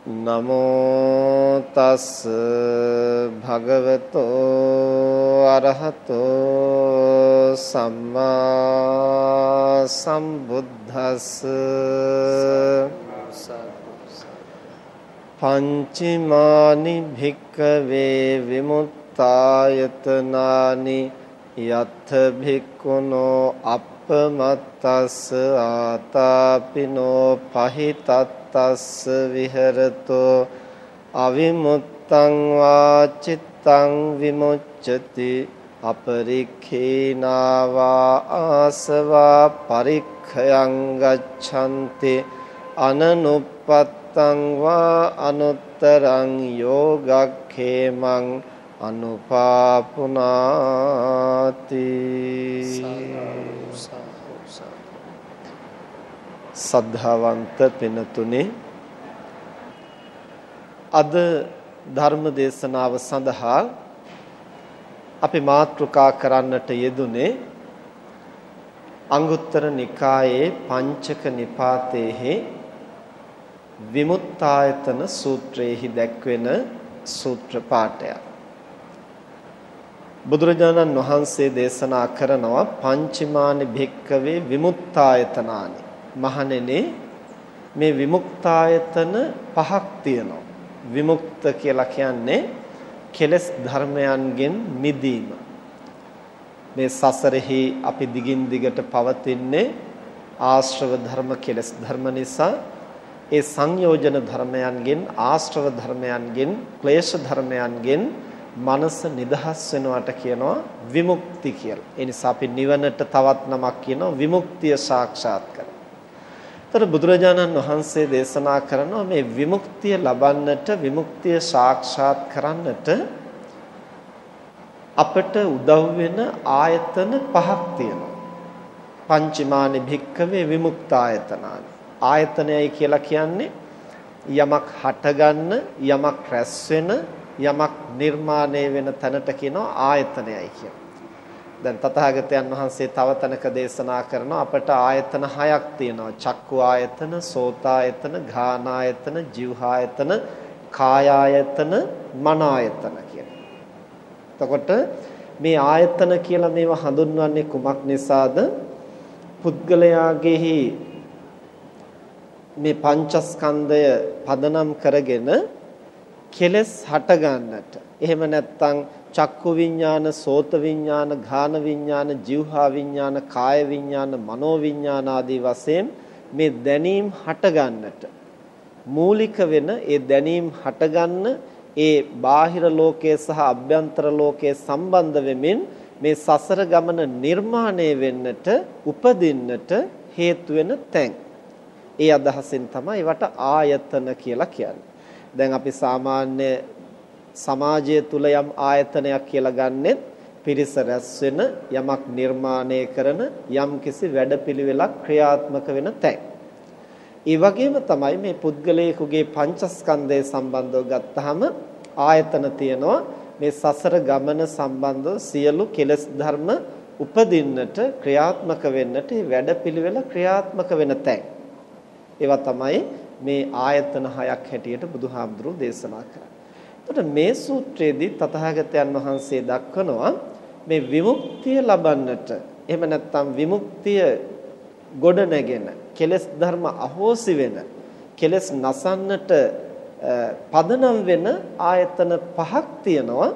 නමෝ තස් භගවතෝ අරහතෝ සම්මා සම්බුද්දස්ස පංචමානි භික්කවේ විමුක්තායතනානි යත්ථ භික්ඛුනෝ අප්පමත්තස්ස ආතාපිනෝ පහිතත් තස්ස විහෙරතෝ. අවිමුත්තං වා චිත්තං විමුච්ඡති. අපරික්ඛේනාවා ආසවා පරික්ඛයං ගච්ඡanti. අනනුප්පත්තං වා අනුත්තරං යෝගක්ඛේමං අනුපාපුනාති. සද්ධාවන්ත පිනතුනේ අද ධර්ම දේශනාව සඳහා අපි මාතෘකා කරන්නට යෙදුනේ අංගුත්තර නිකායේ පංචක නිපාතේහි විමුක්තායතන සූත්‍රයේහි දැක්වෙන සූත්‍ර පාඨය. බුදුරජාණන් වහන්සේ දේශනා කරනවා පංචමානි භික්කවේ විමුක්තායතනානි මහණෙනි මේ විමුක්තායතන පහක් තියෙනවා. විමුක්ත කියලා කියන්නේ කෙලස් ධර්මයන්ගෙන් මිදීම. මේ සසරෙහි අපි දිගින් දිගට පවතින්නේ ආශ්‍රව ධර්ම කෙලස් ධර්ම නිසා ඒ සංයෝජන ධර්මයන්ගෙන් ආශ්‍රව ධර්මයන්ගෙන් ක්ලේශ ධර්මයන්ගෙන් මනස නිදහස් වෙනවට කියනවා විමුක්ති කියලා. ඒ නිසා අපි නිවනට තවත් නමක් කියනවා විමුක්තිය සාක්ෂාත් කර. ତර බුදුරජාණන් වහන්සේ දේශනා කරනවා මේ විමුක්තිය ලබන්නට විමුක්තිය සාක්ෂාත් කරන්නට අපට උදව් වෙන ආයතන පහක් තියෙනවා. පංචමානි භික්කවේ විමුක්තායතනානි. ආයතනයයි කියලා කියන්නේ යමක් හටගන්න, යමක් රැස් වෙන, යමක් නිර්මාණය වෙන තැනට කියනවා ආයතනයයි කියලා. දැන් තථාගතයන් වහන්සේ තව තැනක දේශනා කරනවා අපට ආයතන හයක් තියෙනවා චක්කු ආයතන සෝතායතනఘානායතන જીවහායතන කායායතන මන ආයතන කියලා. එතකොට මේ ආයතන කියලා මේවා හඳුන්වන්නේ කුමක් නිසාද? පුද්ගලයාගෙහි මේ පංචස්කන්ධය පදනම් කරගෙන කෙලස් හට ගන්නට. එහෙම නැත්නම් චක්කු විඥාන, සෝත විඥාන,ఘාන විඥාන, જીවහා විඥාන, කාය විඥාන, මනෝ විඥාන ආදී වශයෙන් මේ දැනීම් හටගන්නට මූලික වෙන ඒ දැනීම් හටගන්න ඒ බාහිර ලෝකයේ සහ අභ්‍යන්තර ලෝකයේ සම්බන්ධ වෙමින් මේ සසර ගමන නිර්මාණය වෙන්නට උපදින්නට හේතු වෙන තැන්. ඒ අදහසින් තමයි ඒවට ආයතන කියලා කියන්නේ. දැන් අපි සාමාන්‍ය සමාජය තුල යම් ආයතනයක් කියලා ගන්නෙත් පිරිස රැස් වෙන යමක් නිර්මාණය කරන යම් කිසි වැඩපිළිවෙලක් ක්‍රියාත්මක වෙන තැන්. ඒ වගේම තමයි මේ පුද්ගලයෙකුගේ පංචස්කන්ධය සම්බන්ධව ගත්තාම ආයතන තියෙනවා මේ සසර ගමන සම්බන්ධව සියලු කෙලෙස් ධර්ම උපදින්නට ක්‍රියාත්මක වෙන්නට මේ වැඩපිළිවෙල ක්‍රියාත්මක වෙන තැන්. ඒවා තමයි මේ ආයතන හයක් හැටියට බුදුහාමුදුරුවෝ දේශනා කරන්නේ. එතකොට මේ සූත්‍රයේදී තථාගතයන් වහන්සේ දක්වනවා මේ විමුක්තිය ලබන්නට එහෙම නැත්නම් විමුක්තිය ගොඩ නැගෙන කෙලෙස් ධර්ම අහෝසි වෙන කෙලෙස් නසන්නට පදනම් වෙන ආයතන පහක් තියෙනවා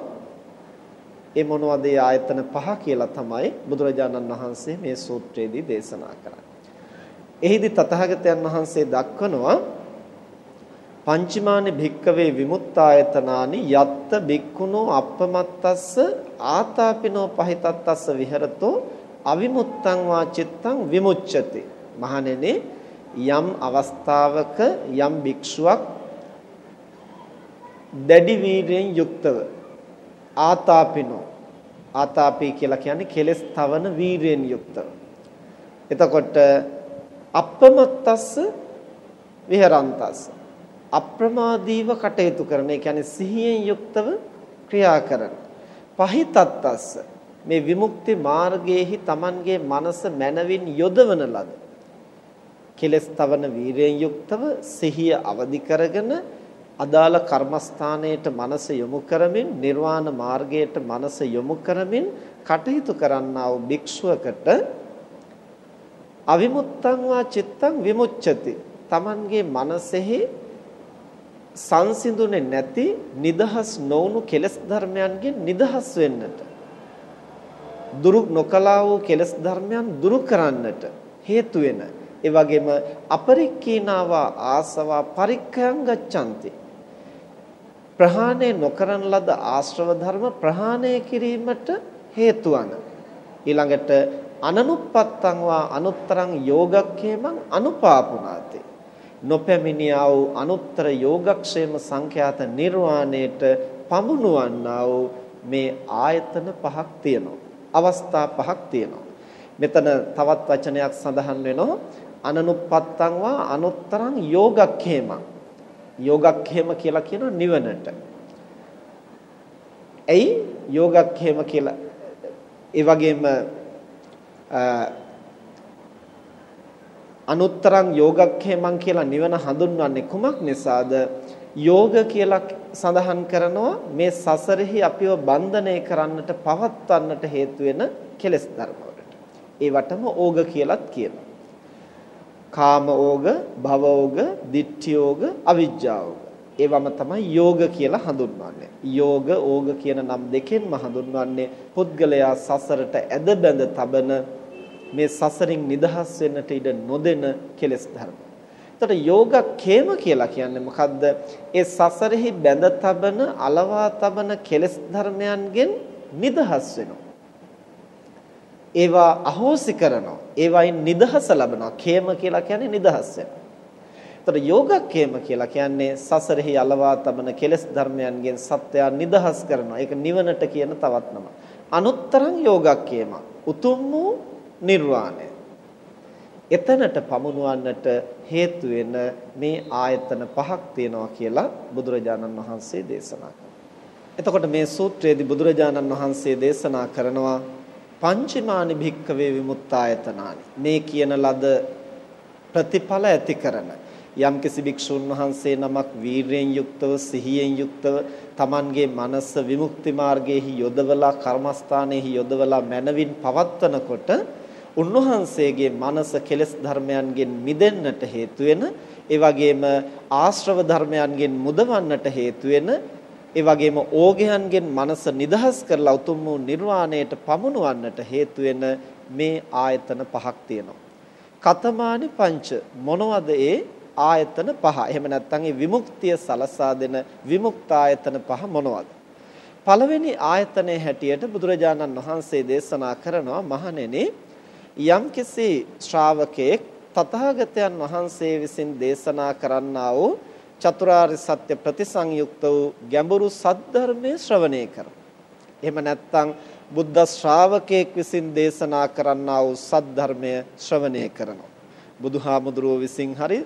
ඒ මොනවද ඒ ආයතන පහ කියලා තමයි බුදුරජාණන් වහන්සේ මේ සූත්‍රයේදී දේශනා කරන්නේ. එහිදී තථාගතයන් වහන්සේ දක්වනවා පංචමානි භික්කවේ විමුක්තායතනානි යත්ත බික්කුණෝ අප්පමත්තස්ස ආතාපිනෝ පහිතත්තස්ස විහෙරතෝ අවිමුත්තං වා චිත්තං විමුච්ඡති. මහණෙනි යම් අවස්ථාවක යම් භික්ෂුවක් දැඩි වීර්යෙන් යුක්තව ආතාපිනෝ ආතාපි කියලා කියන්නේ කෙලස් තවන වීර්යෙන් යුක්තව. එතකොට අප්පමත්තස්ස විහරන්තස්ස. අප්‍රමාදීව කටයුතු කරන ඒ කියන්නේ සිහියෙන් යුක්තව ක්‍රියා කරන. පහිතත්තස්ස. මේ විමුක්ති මාර්ගයේහි Tamanගේ මනස මනවින් යොදවන ලද. කෙලස් තවන වීරයෙන් යුක්තව සිහිය අවදි කරගෙන අදාළ කර්මස්ථානයට මනස යොමු කරමින් නිර්වාණ මාර්ගයට මනස යොමු කරමින් කටයුතු කරන්නා වූ භික්ෂුවකට අවිමුත්තං වා චිත්තං විමුච්ඡති. Tamanගේ මනසෙහි සංසිඳුනේ නැති නිදහස් නොවුණු කෙලස් ධර්මයන්ගෙන් නිදහස් වෙන්නට. දුරු නොකලා වූ කෙලස් ධර්මයන් දුරු කරන්නට හේතු වෙන. ඒ වගේම අපරික්කීනාවා ආසවා පරික්ඛයන් ගච්ඡanti. ප්‍රහාණය නොකරන ලද ආශ්‍රව ධර්ම ප්‍රහාණය කිරීමට හේතු වන. ඊළඟට අනනුප්පත්තං වා අනුත්තරං යෝගක්ඛේමං අනුපාපුනාති. නොපැමිණියා වූ අනුත්තර යෝගක්ෂේම සංඛ්‍යාත නිර්වාණයට පමුණුවන්නා වූ මේ ආයතන පහක් තියෙනවා. අවස්ථා පහක් තියෙනවා. මෙතන තවත් වචනයක් සඳහන් වෙනවා අනනුප්පත්තං වා අනුත්තරං යෝගක්ඛේම. යෝගක්ඛේම කියලා කියන නිවනට. එයි යෝගක්ඛේම කියලා ඒ වගේම අනුත්තරං යෝගක්ඛේමං කියලා නිවන හඳුන්වන්නේ කුමක් නිසාද? යෝග කියලා සඳහන් කරනවා මේ සසරෙහි අපිව බන්ධනය කරන්නට පවත්වන්නට හේතු වෙන කෙලෙස් ධර්ම වලට. ඒවටම ඕග කියලාත් කියනවා. කාම ඕග, භව ඕග, ditthි ඕග, අවිජ්ජා ඕග. ඒවම තමයි යෝග කියලා හඳුන්වන්නේ. යෝග ඕග කියන නම් දෙකෙන්ම හඳුන්වන්නේ පුද්ගලයා සසරට ඇද බැඳ තබන මේ සසරින් නිදහස් වෙන්නට ඉඩ නොදෙන කෙලෙස් ධර්ම. එතකොට යෝගක්ඛේම කියලා කියන්නේ මොකද්ද? ඒ සසරෙහි බැඳ තබන, අලවා තබන කෙලෙස් ධර්මයන්ගෙන් නිදහස් වෙනවා. ඒවා අහෝසි කරනවා. ඒවායින් නිදහස ලබනවා. khේම කියලා කියන්නේ නිදහස් වෙනවා. එතකොට යෝගක්ඛේම කියලා කියන්නේ සසරෙහි අලවා තබන කෙලෙස් ධර්මයන්ගෙන් සත්‍යය නිදහස් කරනවා. ඒක නිවනට කියන තවත් නම. අනුත්තරං යෝගක්ඛේම. උතුම් වූ නිර්වාණය. එතනට පමුණුවන්නට හේතු වෙන මේ ආයතන පහක් තියෙනවා කියලා බුදුරජාණන් වහන්සේ දේශනා එතකොට මේ සූත්‍රයේදී බුදුරජාණන් වහන්සේ දේශනා කරනවා පංචමානි භික්කවේ විමුක්තායතනානි මේ කියන ලද ප්‍රතිඵල ඇති කරන යම්කිසි භික්ෂුන් වහන්සේ නමක් වීරයෙන් යුක්තව සිහියෙන් යුක්තව Tamanගේ මනස විමුක්ති මාර්ගයේහි යොදවලා කර්මස්ථානයේහි යොදවලා මනවින් පවත්වනකොට උන්වහන්සේගේ මනස කෙලෙස් ධර්මයන්ගෙන් මිදෙන්නට හේතු වෙන ඒ වගේම ආශ්‍රව ධර්මයන්ගෙන් මුදවන්නට හේතු වෙන ඒ වගේම ඕගයන්ගෙන් මනස නිදහස් කරලා උතුම් වූ නිර්වාණයට පමුණවන්නට හේතු වෙන මේ ආයතන පහක් තියෙනවා. කතමානි පංච මොනවද ඒ ආයතන පහ? එහෙම නැත්නම් ඒ විමුක්තිය සලසා දෙන විමුක්තායතන පහ මොනවද? පළවෙනි ආයතනයේ හැටියට බුදුරජාණන් වහන්සේ දේශනා කරනවා මහණෙනි යම්කිසි ශ්‍රාවකෙක් තථාගතයන් වහන්සේ විසින් දේශනා කරන්නා වූ චතුරාර්ය සත්‍ය ප්‍රතිසංයුක්ත වූ ගැඹුරු සද්ධර්මයේ ශ්‍රවණය කර. එහෙම නැත්නම් බුද්ධ ශ්‍රාවකෙක් විසින් දේශනා කරන්නා වූ සද්ධර්මය ශ්‍රවණය කරනවා. බුදුහාමුදුරුව විසින් හරි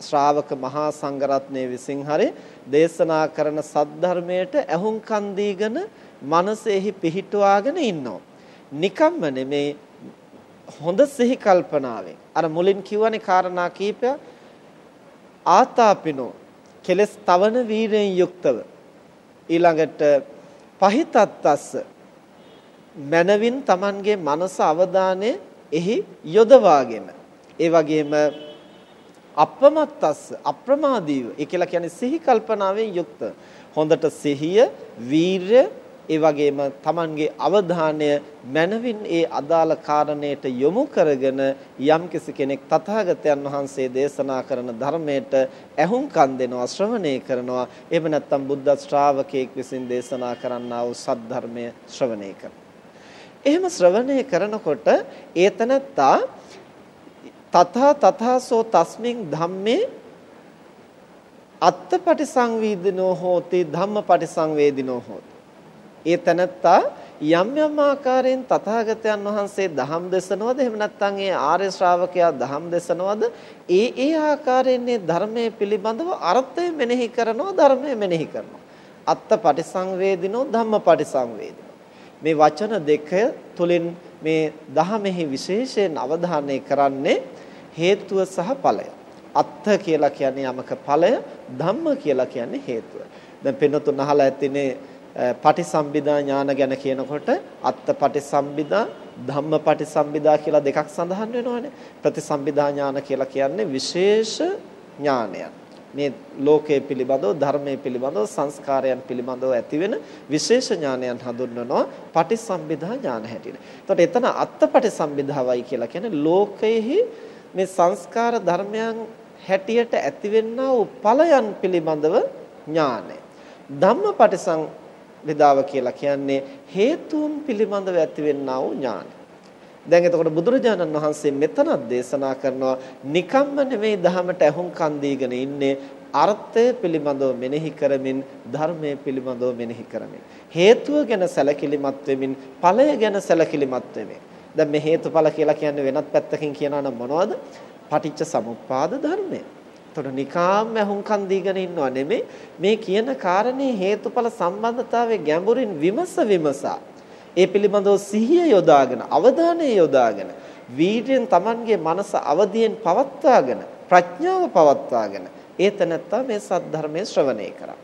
ශ්‍රාවක මහා සංඝරත්නයේ විසින් හරි දේශනා කරන සද්ධර්මයට ඇහුම්කන් දීගෙන මනසෙහි පිහිටුවාගෙන ඉන්නවා. නිකම්ම නෙමේ හොඳ සිහි කල්පනාවෙන්. අර මුලින් කියවනේ කාරණා කීපයක් ආතාපිනෝ කෙලස් තවන වීරයෙන් යුක්තව ඊළඟට පහිතත්තස්ස මනවින් Tamanගේ මනස අවධානය එහි යොදවාගෙන. ඒ වගේම අපමත්තස්ස අප්‍රමාදීව. ඒ කියලා කියන්නේ සිහි කල්පනාවෙන් යුක්ත. හොඳට සිහිය වීරය ඒ වගේම Tamanගේ අවධානය මනවින් ඒ අදාළ කාරණයට යොමු කරගෙන යම්කිසි කෙනෙක් තථාගතයන් වහන්සේ දේශනා කරන ධර්මයට ඇහුම්කන් දෙනවා ශ්‍රවණය කරනවා. එහෙම නැත්නම් බුද්ධ ශ්‍රාවකෙක් විසින් දේශනා කරන්නා වූ සද්ධර්මය ශ්‍රවණය කරනවා. එහෙම ශ්‍රවණය කරනකොට ඒතනත්තා තථා තථාසෝ තස්මින් ධම්මේ අත්තපටිසංවේදිනෝ හෝති ධම්මපටිසංවේදිනෝ හෝති. ඒ තනත්තා යම් යම් ආකාරයෙන් තථාගතයන් වහන්සේ දහම් දෙසනවද? එහෙම නැත්නම් ඒ ආර්ය ශ්‍රාවකයා දහම් දෙසනවද? ඒ ඒ ආකාරයෙන් මේ ධර්මයේ පිළිබඳව අර්ථය මෙනෙහි කරනවා ධර්මය මෙනෙහි කරනවා. අත්ත පටිසංවේදිනෝ ධම්ම පටිසංවේදිනෝ. මේ වචන දෙක තුලින් මේ දහමෙහි විශේෂයෙන් අවධානය කරන්නේ හේතුව සහ ඵලය. අත්ත කියලා කියන්නේ යමක ඵලය ධම්ම කියලා කියන්නේ හේතුව. දැන් පින්නතුන් අහලා ඇතිනේ පටිසම්භිදා ඥාන ගැන කියනකොට අත්ත පටිසම්භිදා ධම්ම පටිසම්භිදා කියලා දෙකක් සඳහන් වෙනවානේ. ප්‍රතිසම්භිදා ඥාන කියලා කියන්නේ විශේෂ ඥානයක්. මේ ලෝකයේ පිළිබඳව ධර්මයේ පිළිබඳව සංස්කාරයන් පිළිබඳව ඇතිවෙන විශේෂ ඥානයන් හඳුන්වනවා පටිසම්භිදා ඥාන හැටියට. එතකොට එතන අත්පටිසම්භිදාවයි කියලා කියන්නේ ලෝකයේහි මේ සංස්කාර ධර්මයන් හැටියට ඇතිවෙනා වූ ඵලයන් පිළිබඳව ඥානය. ධම්මපටිසං විදාව කියලා කියන්නේ හේතුන් පිළිබඳව ඇතිවෙනා වූ ඥානය. දැන් එතකොට බුදුරජාණන් වහන්සේ මෙතනත් දේශනා කරනවා නිකම්ම නෙමෙයි ධහමට ඇහුම්කන් දීගෙන ඉන්නේ අර්ථය පිළිබඳව මෙනෙහි කරමින් ධර්මය පිළිබඳව මෙනෙහි කරමින් හේතුව ගැන සැලකිලිමත් වෙමින් ඵලය ගැන සැලකිලිමත් වෙමින් දැන් මේ හේතුඵල කියලා කියන්නේ වෙනත් පැත්තකින් කියනවා නම් මොනවද? පටිච්ච සමුප්පාද ධර්මය. එතකොට නිකාම් ඇහුම්කන් දීගෙන ඉන්නව නෙමෙයි මේ කියන කාරණේ හේතුඵල සම්බන්ධතාවයේ ගැඹුරින් විමස විමසා ඒ පිළිබඳව සිහිය යොදාගෙන අවධානය යොදාගෙන වීර්යෙන් Tamanගේ මනස අවදියෙන් පවත්වාගෙන ප්‍රඥාව පවත්වාගෙන ඒ තැනත්තා මේ සද්ධර්මයේ ශ්‍රවණය කරා.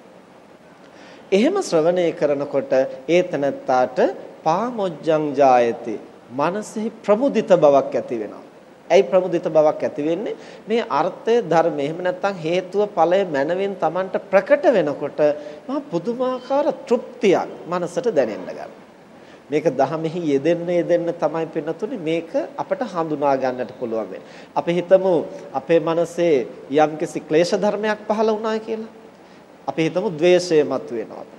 එහෙම ශ්‍රවණය කරනකොට ඒ තැනත්තාට පාමොජ්ජං ජායති මනසෙහි ප්‍රමුදිත බවක් ඇති වෙනවා. ඇයි ප්‍රමුදිත බවක් ඇති වෙන්නේ? මේ අර්ථය ධර්ම එහෙම නැත්නම් හේතුව ඵලය මනවින් Tamanට ප්‍රකට වෙනකොට මහා පුදුමාකාර තෘප්තියක් මනසට දැනෙන්න ගන්නවා. මේක දහමෙහි යෙදෙන්න යෙදෙන්න තමයි පින්නතුනේ මේක අපට හඳුනා ගන්නට පුළුවන් වෙන්නේ. අපි හිතමු අපේ මනසේ යම්කිසි ක්ලේශ ධර්මයක් පහළ වුණා කියලා. අපි හිතමු ද්වේෂය මතුවෙනවා අපිට.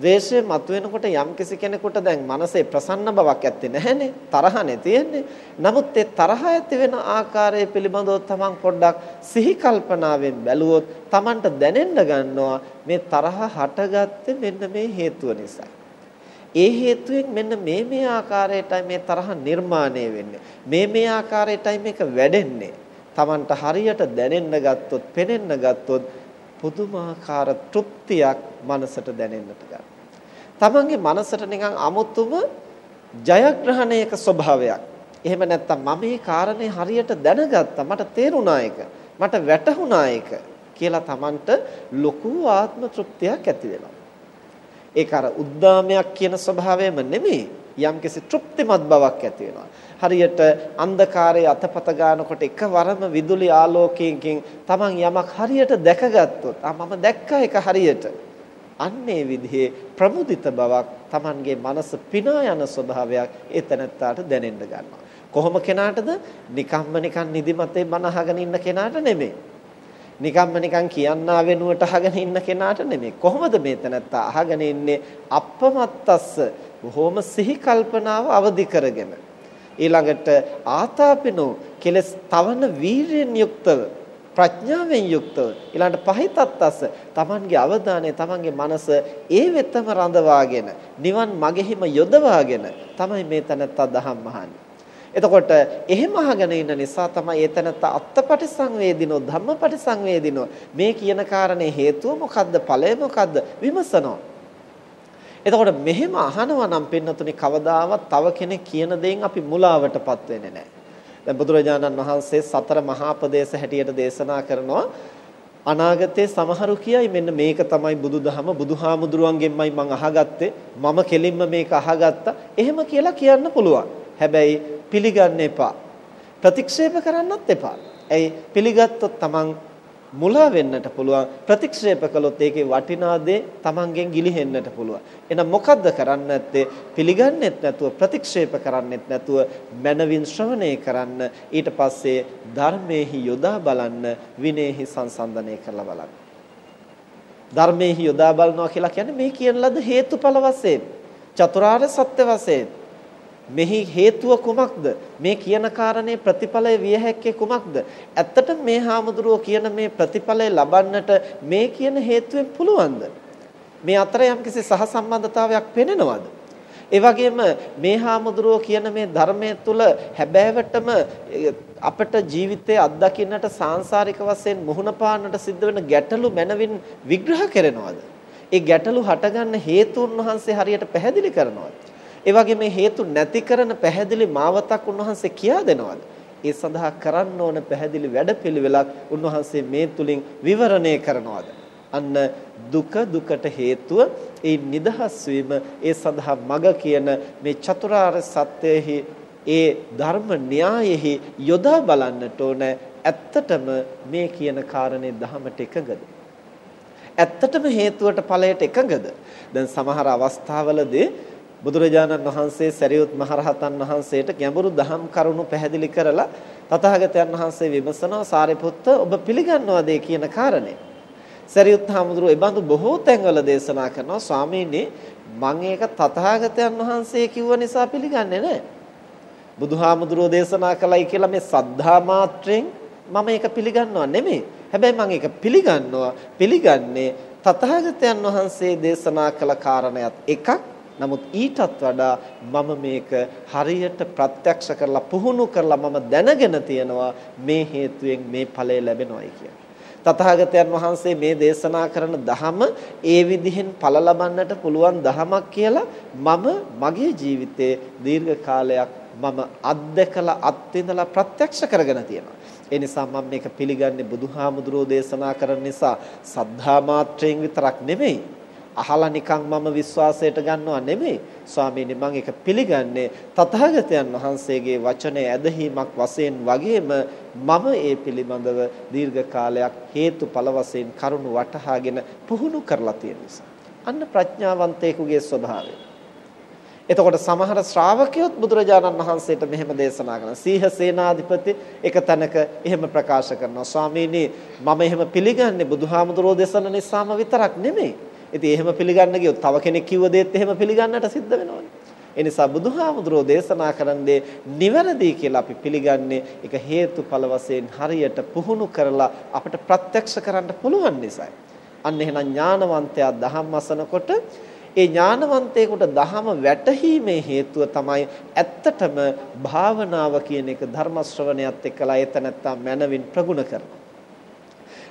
ද්වේෂය මතුවෙනකොට යම්කිසි කෙනෙකුට දැන් මනසේ ප්‍රසන්න බවක් ඇත්තේ නැහනේ තරහනේ තියෙන්නේ. නමුත් ඒ තරහ ඇති වෙන ආකාරය පිළිබඳව තමන් පොඩ්ඩක් සිහි කල්පනාවෙන් බැලුවොත් තමන්ට දැනෙන්න ගන්නවා මේ තරහ හටගත්තේ මෙන්න මේ හේතුව නිසා. ඒ හේතුවෙන් මෙන්න මේ මේ ආකාරයටයි මේ තරහ නිර්මාණය වෙන්නේ. මේ මේ ආකාරයටයි මේක වැඩෙන්නේ. තමන්ට හරියට දැනෙන්න ගත්තොත්, පෙනෙන්න ගත්තොත් පුදුමාකාර තෘප්තියක් මනසට දැනෙන්නට ගන්නවා. තමන්ගේ මනසට නිකන් අමුතුම ජයග්‍රහණයක ස්වභාවයක්. එහෙම නැත්නම් මම මේ කාරණේ හරියට දැනගත්තා. මට තේරුණා ඒක. මට වැටහුණා ඒක කියලා තමන්ට ලොකු ආත්ම තෘප්තියක් ඇති වෙනවා. ඒක අර උද්දාමයක් කියන ස්වභාවයම නෙමෙයි. යම්කිසි තෘප්තිමත් බවක් ඇති වෙනවා. හරියට අන්ධකාරයේ අතපත ගන්නකොට එකවරම විදුලි ආලෝකයකින් Taman යමක් හරියට දැකගත්තොත් ආ මම දැක්කා ඒක හරියට. අන්නේ විදිහේ ප්‍රමුදිත බවක් Tamanගේ මනස පිනා යන ස්වභාවයක් ඒ තැනත්තාට දැනෙන්න ගන්නවා. කොහොම කෙනාටද? නිකම්ම නිකන් නිදිමතේ බන අහගෙන ඉන්න කෙනාට නෙමෙයි. නිකම්ම නිකන් කියන්නා වෙනුවට අහගෙන ඉන්න කෙනාට නෙමෙයි. කොහොමද මේ තැනත්තා අහගෙන ඉන්නේ? අපමත්තස්ස බොහොම සිහි කල්පනාව අවදි කරගෙන ඊළඟට ආතාපිනෝ කෙලස් තවන වීරියෙන් යුක්තව ප්‍රඥාවෙන් යුක්තව ඊළඟට පහිතත්ස්ස තමන්ගේ අවධානය තමන්ගේ මනස ඒ වෙතම රඳවාගෙන නිවන් මගෙහිම යොදවාගෙන තමයි මේ තනත්තා දහම් මහන්නේ එතකොට එහෙම අහගෙන ඉන්න නිසා තමයි එතනත් අත්පටි සංවේදිනෝ ධම්මපටි සංවේදිනෝ මේ කියන කාරණේ හේතුව මොකද්ද ඵලය මොකද්ද විමසනවා. එතකොට මෙහෙම අහනවා නම් පින්නතුනි කවදාවත් තව කෙනෙක් කියන දෙයින් අපි මුලාවටපත් වෙන්නේ නැහැ. දැන් බුදුරජාණන් වහන්සේ සතර මහා ප්‍රදේශ හැටියට දේශනා කරනවා අනාගතයේ සමහරු කියයි මෙන්න මේක තමයි බුදුදහම බුදුහාමුදුරුවන්ගෙන්මයි මං අහගත්තේ. මම කෙලින්ම මේක අහගත්තා. එහෙම කියලා කියන්න පුළුවන්. හැබැයි පිළිගන්න එපා. ප්‍රතික්ෂේප කරන්නත් එපා. ඇයි? පිළිගත්තොත් තමන් මුලා වෙන්නට පුළුවන්. ප්‍රතික්ෂේප කළොත් ඒකේ වටිනා දේ Tamangen ගිලිහෙන්නට පුළුවන්. එහෙනම් මොකද්ද කරන්න නැත්තේ පිළිගන්නෙත් නැතුව ප්‍රතික්ෂේප කරන්නෙත් නැතුව මනවින් ශ්‍රවණය කරන්න. ඊට පස්සේ ධර්මයේහි යොදා බලන්න විනේහි සංසන්දනය කරලා බලන්න. ධර්මයේහි යොදා බලනවා කියලා කියන්නේ මේ කියන ලද හේතුඵල වශයෙන් චතුරාර්ය සත්‍ය වශයෙන්. මෙහි හේතුව කුමක්ද? මේ කියන කාරණේ ප්‍රතිඵලය විය හැක්කේ කුමක්ද? ඇත්තට මේ හාමුදුරුවෝ කියන මේ ප්‍රතිඵලය ලබන්නට මේ කියන හේතුවෙන් පුළුවන්ද? මේ අතර යම්කිසි සහසම්බන්ධතාවයක් පෙනෙනවද? ඒ වගේම මේ හාමුදුරුවෝ කියන මේ ධර්මයේ තුල හැබෑවටම අපට ජීවිතයේ අත්දකින්නට සාංශාරික වශයෙන් මුහුණ පාන්නට සිද්ධ වෙන ගැටලු මනවින් විග්‍රහ කරනවද? ඒ ගැටලු හටගන්න හේතුන් වහන්සේ හරියට පැහැදිලි කරනවද? ඒ වගේ මේ හේතු නැති කරන පැහැදිලි මාවතක් උන්වහන්සේ කියා දෙනවද? ඒ සඳහා කරන්න ඕන පැහැදිලි වැඩපිළිවෙලක් උන්වහන්සේ මේ තුලින් විවරණය කරනවාද? අන්න දුක දුකට හේතුව ඒ නිදහස් වීම ඒ සඳහා මග කියන මේ චතුරාර්ය සත්‍යයෙහි ඒ ධර්ම න්‍යායෙහි යොදා බලන්නට ඕන ඇත්තටම මේ කියන කාරණේ දහමට එකඟද ඇත්තටම හේතුවට ඵලයට එකඟද දැන් සමහර අවස්ථාවලදී බුදුරජාණන් වහන්සේ සරියුත් මහරහතන් වහන්සේට ගැඹුරු දහම් කරුණු පැහැදිලි කරලා තථාගතයන් වහන්සේ විමසනවා සාරිපුත්ත ඔබ පිළිගන්නවාද කියන කාරණේ. සරියුත් හාමුදුරුවෝ ඒ බඳු බොහෝ තැන්වල දේශනා කරනවා ස්වාමීනි මම ඒක තථාගතයන් වහන්සේ කිව්ව නිසා පිළිගන්නේ නැහැ. බුදුහාමුදුරුවෝ දේශනා කළයි කියලා මේ සද්ධා මාත්‍රෙන් මම ඒක පිළිගන්නව නෙමෙයි. හැබැයි මම ඒක පිළිගන්නවා. පිළිගන්නේ තථාගතයන් වහන්සේ දේශනා කළ කාරණයක් එකක් නමුත් ඊටත් වඩා මම මේක හරියට ප්‍රත්‍යක්ෂ කරලා පුහුණු කරලා මම දැනගෙන තියෙනවා මේ හේතුවෙන් මේ ඵලය ලැබෙනවායි කියලා. තථාගතයන් වහන්සේ මේ දේශනා කරන ධහම ඒ විදිහෙන් ඵල ලබන්නට පුළුවන් ධහමක් කියලා මම මගේ ජීවිතේ දීර්ඝ කාලයක් මම අත්දකලා අත්විඳලා ප්‍රත්‍යක්ෂ කරගෙන තියෙනවා. ඒ නිසා මම මේක පිළිගන්නේ බුදුහාමුදුරෝ දේශනා කරන නිසා සද්ධා මාත්‍රයෙන් විතරක් නෙමෙයි අහලා නිකන් මම විශ්වාසයට ගන්නව නෙමෙයි ස්වාමීනි මම ඒක පිළිගන්නේ තථාගතයන් වහන්සේගේ වචනය ඇදහිීමක් වශයෙන් වගේම මම ඒ පිළිබඳව දීර්ඝ කාලයක් හේතුඵල වශයෙන් කරුණු වටහාගෙන පුහුණු කරලා තියෙන නිසා අන්න ප්‍රඥාවන්තයෙකුගේ ස්වභාවය එතකොට සමහර ශ්‍රාවකයොත් බුදුරජාණන් වහන්සේට මෙහෙම දේශනා කරනවා. සීහ සේනාධිපති එක තැනක එහෙම ප්‍රකාශ කරනවා. ස්වාමීනි මම එහෙම පිළිගන්නේ බුදුහාමුදුරෝ දේශන නිසාම විතරක් නෙමෙයි. ඉතින් එහෙම පිළිගන්න ගියොත් තව කෙනෙක් කිව්ව දේත් එහෙම පිළිගන්නට සිද්ධ වෙනවනේ. ඒ නිසා බුදුහාමුදුරෝ දේශනා කරන්නේ නිවැරදි කියලා අපි පිළිගන්නේ ඒක හේතුඵල වශයෙන් හරියට පුහුණු කරලා අපිට ප්‍රත්‍යක්ෂ කරන්න පුළුවන් නිසායි. අන්න එහෙනම් ඥානවන්තයා ධම්ම අසනකොට ඒ ඥානවන්තයෙකුට ධහම වැටහීමේ හේතුව තමයි ඇත්තටම භාවනාව කියන එක ධර්ම ශ්‍රවණයත් එක්කලා එතනත්තා මනවින් ප්‍රගුණ කරනවා.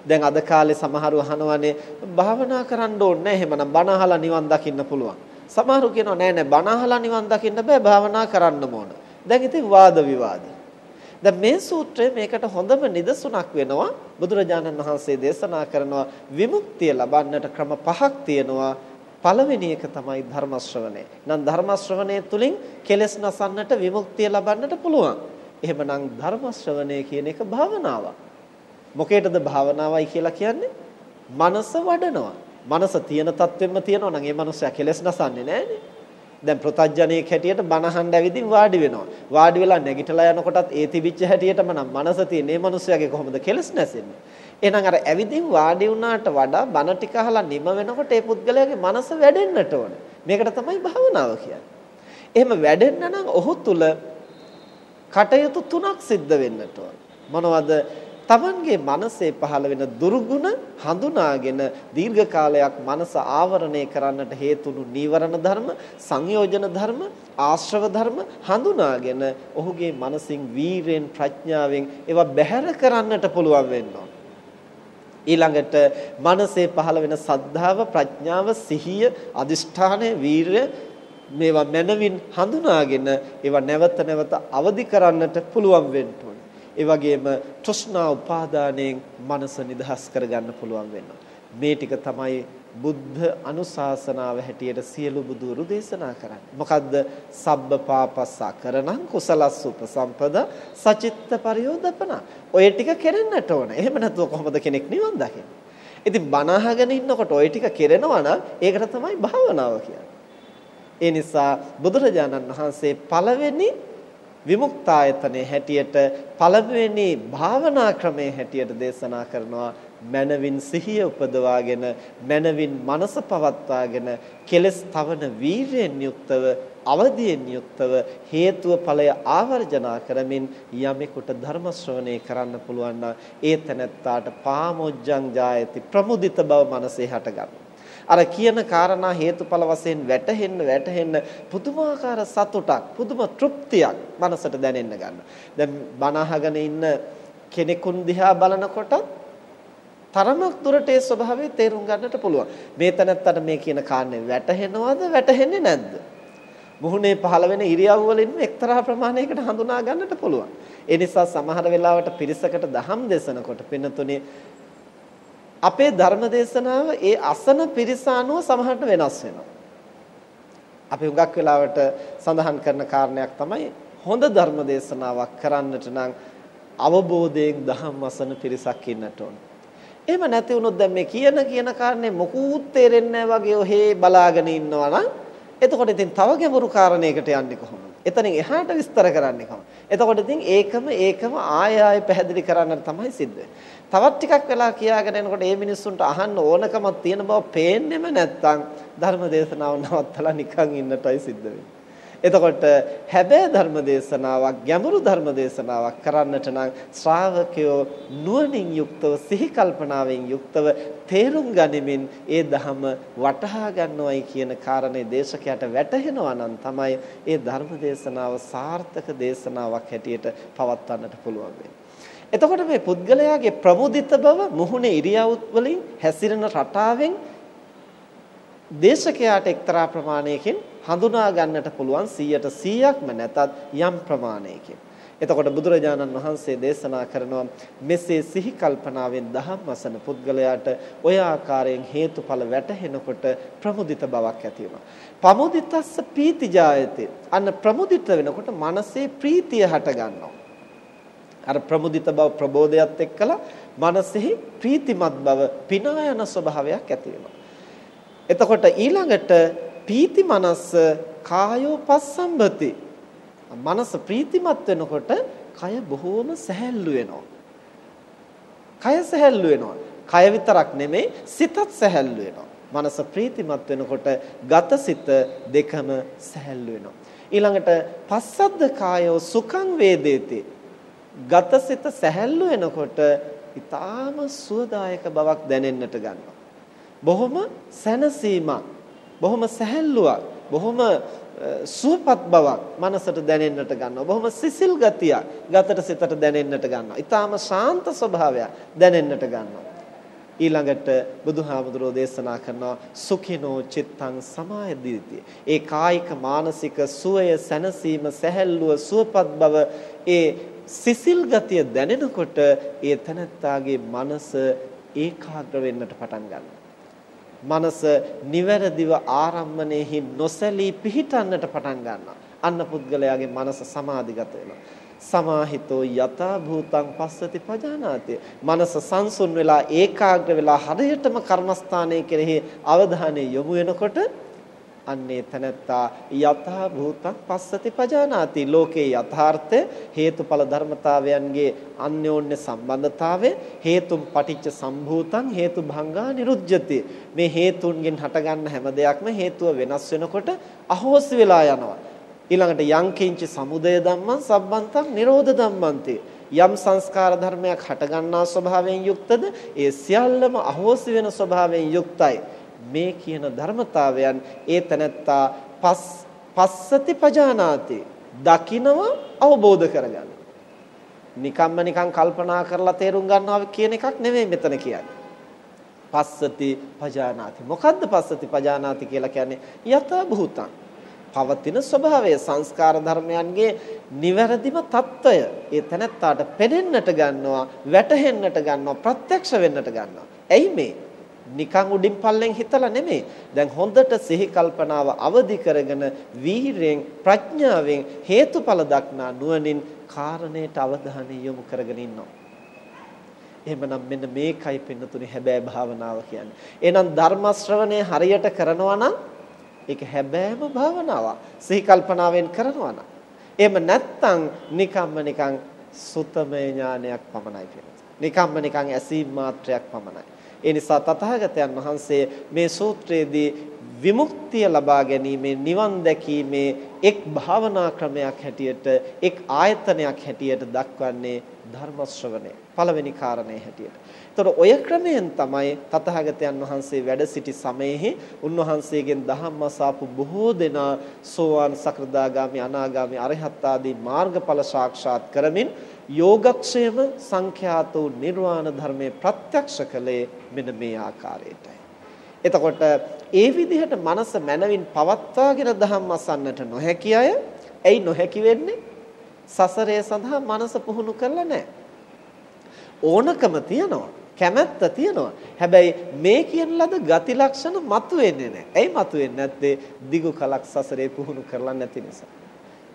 දැන් අද කාලේ සමහරව අහනවානේ භාවනා කරන්න ඕනේ නැහැ එහෙමනම් බණ අහලා නිවන් දකින්න පුළුවන්. සමහරු කියනවා නෑ නෑ බණ අහලා නිවන් දකින්න බෑ භාවනා කරන්න ඕන. දැන් ඉතින් වාද විවාද. දැන් මේ සූත්‍රය මේකට හොඳම නිදසුනක් වෙනවා බුදුරජාණන් වහන්සේ දේශනා කරනවා විමුක්තිය ලබන්නට ක්‍රම පහක් තියෙනවා පළවෙනි එක තමයි ධර්ම ශ්‍රවණය. නම් ධර්ම ශ්‍රවණය තුලින් කෙලෙස් නසන්නට විමුක්තිය ලබන්නට පුළුවන්. එහෙමනම් ධර්ම ශ්‍රවණය කියන එක භාවනාවක්. මොකේටද භාවනාවයි කියලා කියන්නේ? මනස වඩනවා. මනස තියෙන තත්වෙම තියෙනවා නම් ඒ මනුස්සයා කෙලස් නසන්නේ නැහනේ. දැන් ප්‍රතඥයෙක් හැටියට බනහන් ඇවිදින් වාඩි වෙනවා. වාඩි වෙලා නැගිටලා යනකොටත් ඒ තිබිච්ච හැටියටම නම් මනස තියෙන මේ මනුස්සයාගේ කොහොමද කෙලස් නැසෙන්නේ? එහෙනම් අර ඇවිදින් වාඩි වුණාට වඩා බන ටික අහලා නිම වෙනකොට ඒ පුද්ගලයාගේ මනස වැඩෙන්නට ඕන. මේකට තමයි භාවනාව කියන්නේ. එහෙම වැඩෙන්න නම් ඔහු තුල කටයුතු තුනක් සිද්ධ වෙන්නට ඕන. මොනවද? Tamanගේ මනසේ පහළ වෙන දුර්ගුණ හඳුනාගෙන දීර්ඝ කාලයක් මනස ආවරණය කරන්නට හේතුණු නීවරණ ධර්ම, සංයෝජන ධර්ම, ආශ්‍රව ධර්ම හඳුනාගෙන ඔහුගේ මනසින් වීරෙන් ප්‍රඥාවෙන් ඒවා බැහැර කරන්නට පුළුවන් වෙනවා. ඊළඟට මනසේ පහළ වෙන සද්ධාව ප්‍රඥාව සිහිය අදිෂ්ඨානය වීරය මේවා මනවින් හඳුනාගෙන ඒවා නැවත නැවත අවදි කරන්නට පුළුවන් වෙන්න ඕනේ. ඒ වගේම තෘෂ්ණා උපාදානයෙන් මනස නිදහස් කරගන්න පුළුවන් වෙනවා. මේ ටික තමයි බුද්ධ අනුශාසනාව හැටියට සියලු බුදුරු දේශනා කරන්නේ. මොකද්ද? සබ්බ පාපස්සා කරණං කුසලස්ස උපසම්පද සචිත්ත පරියෝදපන. ඔය ටික කෙරෙන්නට ඕන. එහෙම නැතුව කොහොමද කෙනෙක් නිවන් දකින්නේ? ඉතින් බණ අහගෙන ඉන්නකොට ඔය ටික කෙරෙනවා නම් ඒකට තමයි භාවනාව කියන්නේ. ඒ නිසා බුදුරජාණන් වහන්සේ පළවෙනි විමුක්තායතනයේ හැටියට පළවෙනි භාවනා ක්‍රමයේ හැටියට දේශනා කරනවා මනවින් සිහිය උපදවාගෙන මනවින් මනස පවත්වාගෙන කෙලස් තවන වීරයෙන් යුක්තව අවදියෙන් යුක්තව හේතුව ඵලය ආවර්ජනා කරමින් යමෙකුට ධර්ම ශ්‍රවණය කරන්න පුළුවන් නම් ඒ තැනැත්තාට පාමොජ්ජං ජායති ප්‍රමුදිත බව මනසේ හටගන්නවා අර කියන කාරණා හේතුඵල වශයෙන් වැටහෙන්න වැටහෙන්න පුදුමාකාර සතුටක් පුදුම තෘප්තියක් මනසට දැනෙන්න ගන්නවා. දැන් බණ අහගෙන ඉන්න කෙනෙකුන් දිහා බලනකොට තරමක් දුරට ඒ ස්වභාවය තේරුම් ගන්නට පුළුවන්. මේ තැනත්තට මේ කියන කාරණේ වැටහෙනවද වැටහෙන්නේ නැද්ද? මුහුණේ පහළ වෙන ඉරියව් වලින් එක්තරා ප්‍රමාණයකට හඳුනා ගන්නට පුළුවන්. ඒ නිසා සමහර වෙලාවට පිරිසකට දහම් දේශනකොට පින්නතුනේ අපේ ධර්ම දේශනාව ඒ අසන පිරිස අනුව සමහරට වෙනස් වෙනවා. අපි හුඟක් වෙලාවට සඳහන් කරන කාරණයක් තමයි හොඳ ධර්ම දේශනාවක් කරන්නට නම් අවබෝධයෙන් ධම්ම අසන පිරිසක් ඉන්නට ඕන. එහෙම නැති වුණොත් දැන් මේ කියන කියන කාරණේ මොකුත් තේරෙන්නේ නැහැ වගේ ඔහේ බලාගෙන ඉන්නවා නම් එතකොට ඉතින් තව ගැඹුරු කාරණයකට යන්නේ කොහොමද? එතනින් එහාට විස්තර කරන්නේ කොහොමද? එතකොට ඉතින් ඒකම ඒකම ආය ආය පැහැදිලි කරන්න තමයි සිද්ධ තවත් ටිකක් වෙලා කියාගෙන එනකොට මේ මිනිස්සුන්ට අහන්න ඕනකමක් තියෙන බව පේන්නෙම නැත්තම් ධර්ම දේශනාව නවත්තලා නිකන් ඉන්නටයි සිද්ධ වෙන්නේ. එතකොට හැබෑ ධර්ම දේශනාවක් ගැඹුරු ධර්ම දේශනාවක් කරන්නට නම් ශ්‍රාවකයෝ නුවණින් යුක්තව සිහි කල්පනාවෙන් යුක්තව තේරුම් ගනිමින් ඒ ධහම වටහා ගන්නවයි කියන කාරණේ දේශකයාට වැටහෙනවා නම් තමයි ඒ ධර්ම දේශනාව සාර්ථක දේශනාවක් හැටියට පවත්වන්නට පුළුවන් එතකොට මේ පුද්ගලයාගේ ප්‍රමුදිත බව මුහුණේ ඉරියව් වලින් හැසිරෙන රටාවෙන් දේශකයාට එක්තරා ප්‍රමාණයකින් හඳුනා ගන්නට පුළුවන් 100ට 100ක්ම නැතත් යම් ප්‍රමාණයකින්. එතකොට බුදුරජාණන් වහන්සේ දේශනා කරනවා මෙසේ සිහි කල්පනාවෙන් දහම් අසන පුද්ගලයාට ඔය ආකාරයෙන් හේතුඵල වැටහෙනකොට ප්‍රමුදිත බවක් ඇති වෙනවා. පමුදිතස්ස පීතිජායති. අන්න ප්‍රමුදිත වෙනකොට මනසේ ප්‍රීතිය හට ගන්නවා. අර ප්‍රමුදිත බව ප්‍රබෝධයත් එක්කලා මනසෙහි ප්‍රීතිමත් බව පිනා යන ස්වභාවයක් ඇති වෙනවා. එතකොට ඊළඟට පීති මනස කායෝ පස්සම්බති. මනස ප්‍රීතිමත් වෙනකොට කය බොහෝම සැහැල්ලු වෙනවා. කය සැහැල්ලු වෙනවා. කය විතරක් නෙමෙයි සිතත් සැහැල්ලු වෙනවා. මනස ප්‍රීතිමත් වෙනකොට ගත සිත දෙකම සැහැල්ලු වෙනවා. ඊළඟට පස්සද්ද කායෝ සුඛං වේදේති. ගත සිත සැහැල්ලු වෙනකොට ඊටාම සුවදායක බවක් දැනෙන්නට ගන්නවා. බොහොම සැනසීමක් බොහොම සැහැල්ලුවක් බොහොම සුවපත් බවක් මනසට දැනෙන්නට ගන්නවා. බොහොම සිසිල් ගතියක් ගතට සිතට දැනෙන්නට ගන්නවා. ඊටාම ශාන්ත ස්වභාවයක් දැනෙන්නට ගන්නවා. ඊළඟට බුදුහාමුදුරෝ දේශනා කරනවා සුඛිනෝ චිත්තං සමායදීති ඒ කායික මානසික සුවය සැනසීම සැහැල්ලුව සුවපත් බව ඒ සිසිල් ගතිය දැනෙනකොට ඒ තනත්තාගේ මනස ඒකාග්‍ර වෙන්නට පටන් ගන්නවා මනස නිවැරදිව ආරම්මණයෙහි නොසැලී පිහිටන්නට පටන් ගන්නවා. අන්න පුද්ගලයාගේ මනස සමාධිගත වෙනවා. සමාහිතෝ යතා භූතං පස්සති පජානාති. මනස සංසුන් වෙලා ඒකාග්‍ර වෙලා හරියටම කර්මස්ථානයේ කෙරෙහි අවධානය යොමු වෙනකොට අන්නේ තනත්තා යථා භූතං පස්සති පජානාති. ලෝකේ යථාර්ථය හේතුඵල ධර්මතාවයන්ගේ අන්‍යෝන්‍ය සම්බන්ධතාවය හේතුම් පටිච්ච සම්භූතං හේතු භංගා නිරුද්ධති මේ හේතුන්ගෙන් හටගන්න හැම දෙයක්ම හේතුව වෙනස් වෙනකොට අහෝසි වෙලා යනවා. ඊළඟට යංකින්ච සමුදය ධම්මං සම්බන්තං නිරෝධ ධම්මන්ති. යම් සංස්කාර ධර්මයක් හටගන්නා ස්වභාවයෙන් යුක්තද ඒ සියල්ලම අහෝසි වෙන ස්වභාවයෙන් යුක්තයි. මේ කියන ධර්මතාවයන් ඒ තැනැත්තා පස් පස්සති පජානාති දකිනව අවබෝධ කරගන්න. නිකම්ම නිකං කල්පනා කරලා තේරුම් ගන්නවා කියන එකක් නෙමෙයි මෙතන කියන්නේ. පස්සති පජානාති. මොකද්ද පස්සති පජානාති කියලා කියන්නේ? යත භූතං. පවතින ස්වභාවය සංස්කාර ධර්මයන්ගේ නිවැරදිම తত্ত্বය ඒ තැනැත්තාට පෙනෙන්නට ගන්නවා, වැටහෙන්නට ගන්නවා, ප්‍රත්‍යක්ෂ වෙන්නට ගන්නවා. එයි මේ නිකන් උඩින් පල්ලෙන් හිතලා නෙමෙයි. දැන් හොඳට සිහි කල්පනාව අවදි කරගෙන වීරයෙන් ප්‍රඥාවෙන් හේතුඵල දක්නා නුවණින් කාරණයට අවධානය යොමු කරගෙන ඉන්නවා. එහෙමනම් මෙන්න මේකයි පින්නතුනේ හැබෑ භාවනාව කියන්නේ. එහෙනම් ධර්ම ශ්‍රවණය හරියට කරනවා නම් ඒක හැබෑම භාවනාවක්. සිහි කල්පනාවෙන් කරනවා නම්. එහෙම නැත්නම් නිකම්ම නිකං සුතමේ ඥානයක් පමණයි පිළිතුර. නිකම්ම නිකං ඇසීම් මාත්‍රයක් පමණයි. ඒ නිසා තථාගතයන් වහන්සේ මේ සූත්‍රයේදී විමුක්තිය ලබා ගැනීමේ නිවන් දැකීමේ එක් භාවනා ක්‍රමයක් හැටියට එක් ආයතනයක් හැටියට දක්වන්නේ ධර්ම ශ්‍රවණය පළවෙනි කාරණේ හැටියට. ඒතකොට ඔය ක්‍රමයෙන් තමයි තථාගතයන් වහන්සේ වැඩ සිටි සමයේ උන්වහන්සේගෙන් දහම් අසාපු බොහෝ දෙනා සෝවාන් සකෘදාගාමි අනාගාමි අරහත් ආදී මාර්ගඵල සාක්ෂාත් කරමින් යෝගක්ෂේම සංඛ්‍යාත වූ නිර්වාණ ධර්මයේ ප්‍රත්‍යක්ෂ කළේ මෙන්න මේ ආකාරයටයි. එතකොට ඒ විදිහට මනස මනවින් පවත්වාගෙන ධම්ම අසන්නට නොහැකි අය ඇයි නොහැකි වෙන්නේ? සසරේ සඳහා මනස පුහුණු කරලා නැහැ. ඕනකම තියනවා. කැමැත්ත තියනවා. හැබැයි මේ කියන ලද ගති ලක්ෂණ මතුවෙන්නේ නැහැ. ඇයි මතුවෙන්නේ නැත්තේ? දිගු කලක් සසරේ පුහුණු කරලා නැති නිසා.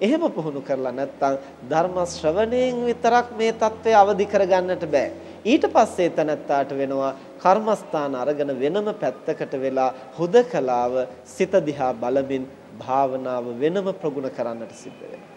එහෙම පුහුණු කරලා නැත්නම් ධර්ම ශ්‍රවණයෙන් විතරක් මේ தත්ත්වය අවදි කරගන්නට බෑ. ඊට පස්සේ තනත්තාට වෙනවා කර්මස්ථාන අරගෙන වෙනම පැත්තකට වෙලා හුදකලාව සිත දිහා බලමින් භාවනාව වෙනම ප්‍රගුණ කරන්නට සිද්ධ වෙනවා.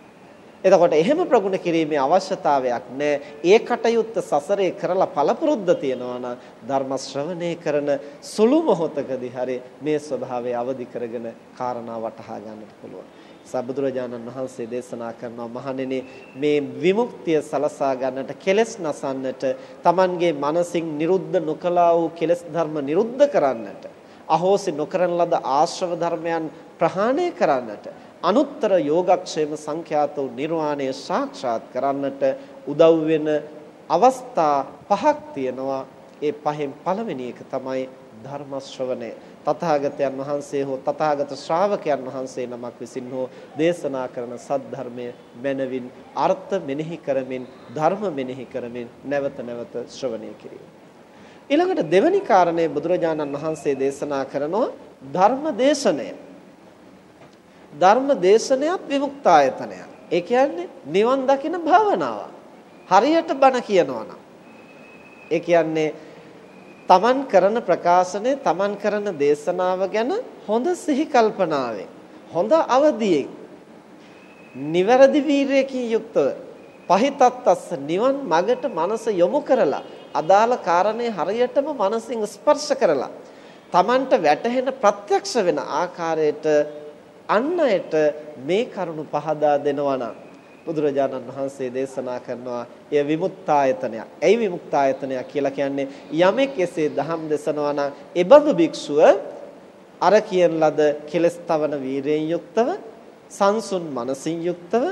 එතකොට එහෙම ප්‍රගුණ කිරීමේ අවශ්‍යතාවයක් නැහැ. ඒ කටයුත්ත සසරේ කරලා පළපුරුද්ද තියනවා නම් ධර්ම ශ්‍රවණය කරන සුළු මොහොතකදී හරි මේ ස්වභාවය අවදි කරගෙන කාරණා වටහා ගන්නට පුළුවන්. සබුදුරජාණන් වහන්සේ දේශනා කරනවා මහණෙනි මේ විමුක්තිය සලසා ගන්නට කෙලෙස් නසන්නට Tamanගේ මනසින් නිරුද්ධ නොකලා වූ කෙලෙස් ධර්ම නිරුද්ධ කරන්නට අහෝසි නොකරන ලද ආශ්‍රව ධර්මයන් ප්‍රහාණය කරන්නට අනුත්තර යෝගක්ෂේම සංඛ්‍යාත වූ නිර්වාණය සාක්ෂාත් කරන්නට උදව් වෙන අවස්ථා පහක් තියෙනවා ඒ පහෙන් පළවෙනි එක තමයි ධර්ම ශ්‍රවණය තථාගතයන් වහන්සේ හෝ තථාගත ශ්‍රාවකයන් වහන්සේ නමක් විසින් හෝ දේශනා කරන සද්ධර්මය මනවින් අර්ථ මෙනෙහි කරමින් ධර්ම මෙනෙහි කරමින් නැවත නැවත ශ්‍රවණය කිරීම. ඊළඟට දෙවැනි කාරණේ බුදුරජාණන් වහන්සේ දේශනා කරනවා ධර්ම දේශනය. ධර්ම දේශනයත් විමුක්තායතනයක්. ඒ කියන්නේ නිවන් දකින භාවනාව. හරියට බණ කියනවා නම් ඒ කියන්නේ තමන් කරන ප්‍රකාශනය තමන් කරන දේශනාව ගැන හොඳ සිහි කල්පනාවෙන් හොඳ අවදියෙන් නිවැරදි වීරයකින් යුක්තව පහිතත්ස්ස නිවන් මගට මනස යොමු කරලා අදාළ කාරණේ හරියටම මනසින් ස්පර්ශ කරලා තමන්ට වැටහෙන ප්‍රත්‍යක්ෂ වෙන ආකාරයට අන් අයට මේ කරුණු පහදා දෙනවා නම් බුදුරජාණන් වහන්සේ දේශනා කරනවා එය විමුක්තායතනයක්. ඇයි විමුක්තායතනයක් කියලා කියන්නේ යමෙක් එසේ දහම් දෙසනවා නම් එබඳු භික්ෂුව අර කියන ලද කෙලස් තවන වීරයෙන් යුක්තව සංසුන් මනසින් යුක්තව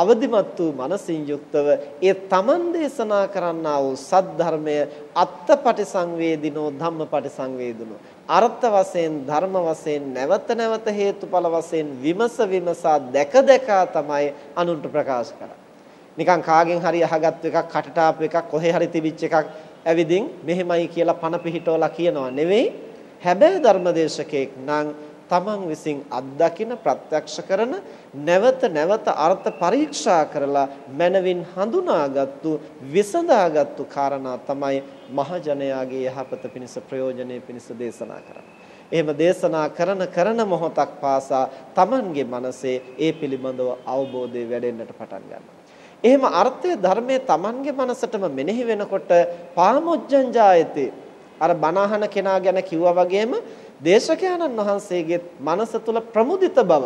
අවදිමත් වූ මනසින් යුක්තව ඒ තමන් දේශනා කරන්නා වූ සද්ධර්මය අත්තපටි සංවේදිනෝ ධම්මපටි සංවේදිනෝ අර්ථ වශයෙන් ධර්ම වශයෙන් නැවත නැවත හේතුඵල වශයෙන් විමස විමසා දැක දැකා තමයි අනුන්ට ප්‍රකාශ කරන්නේ. නිකන් කාගෙන් හරි අහගත්තු එකක් කටට ආපු එකක් කොහේ හරි තිබිච්ච එකක් ඇවිදින් මෙහෙමයි කියලා පණ පිහිටවලා කියනවා නෙවෙයි. හැබැයි ධර්මදේශකෙක් නම් තමන් විසින් අත්දකින ප්‍රත්‍යක්ෂ කරන නැවත නැවත අර්ථ පරීක්ෂා කරලා මනවින් හඳුනාගත්තු විසඳාගත්තු කාරණා තමයි මහජනයාගේ යහපත පිණිස ප්‍රයෝජනෙ පිණිස දේශනා කරන්නේ. එහෙම දේශනා කරන කරන මොහොතක් පාසා තමන්ගේ මනසේ ඒ පිළිබඳව අවබෝධය වැඩෙන්නට පටන් ගන්නවා. එහෙම අර්ථය ධර්මයේ තමන්ගේ මනසටම මෙනෙහි වෙනකොට පාමොජ්ජං ජායතේ අර බණහන කෙනා ගැන කිව්වා වගේම දේශකයන්න් වහන්සේගේ මනස තුල ප්‍රමුදිත බව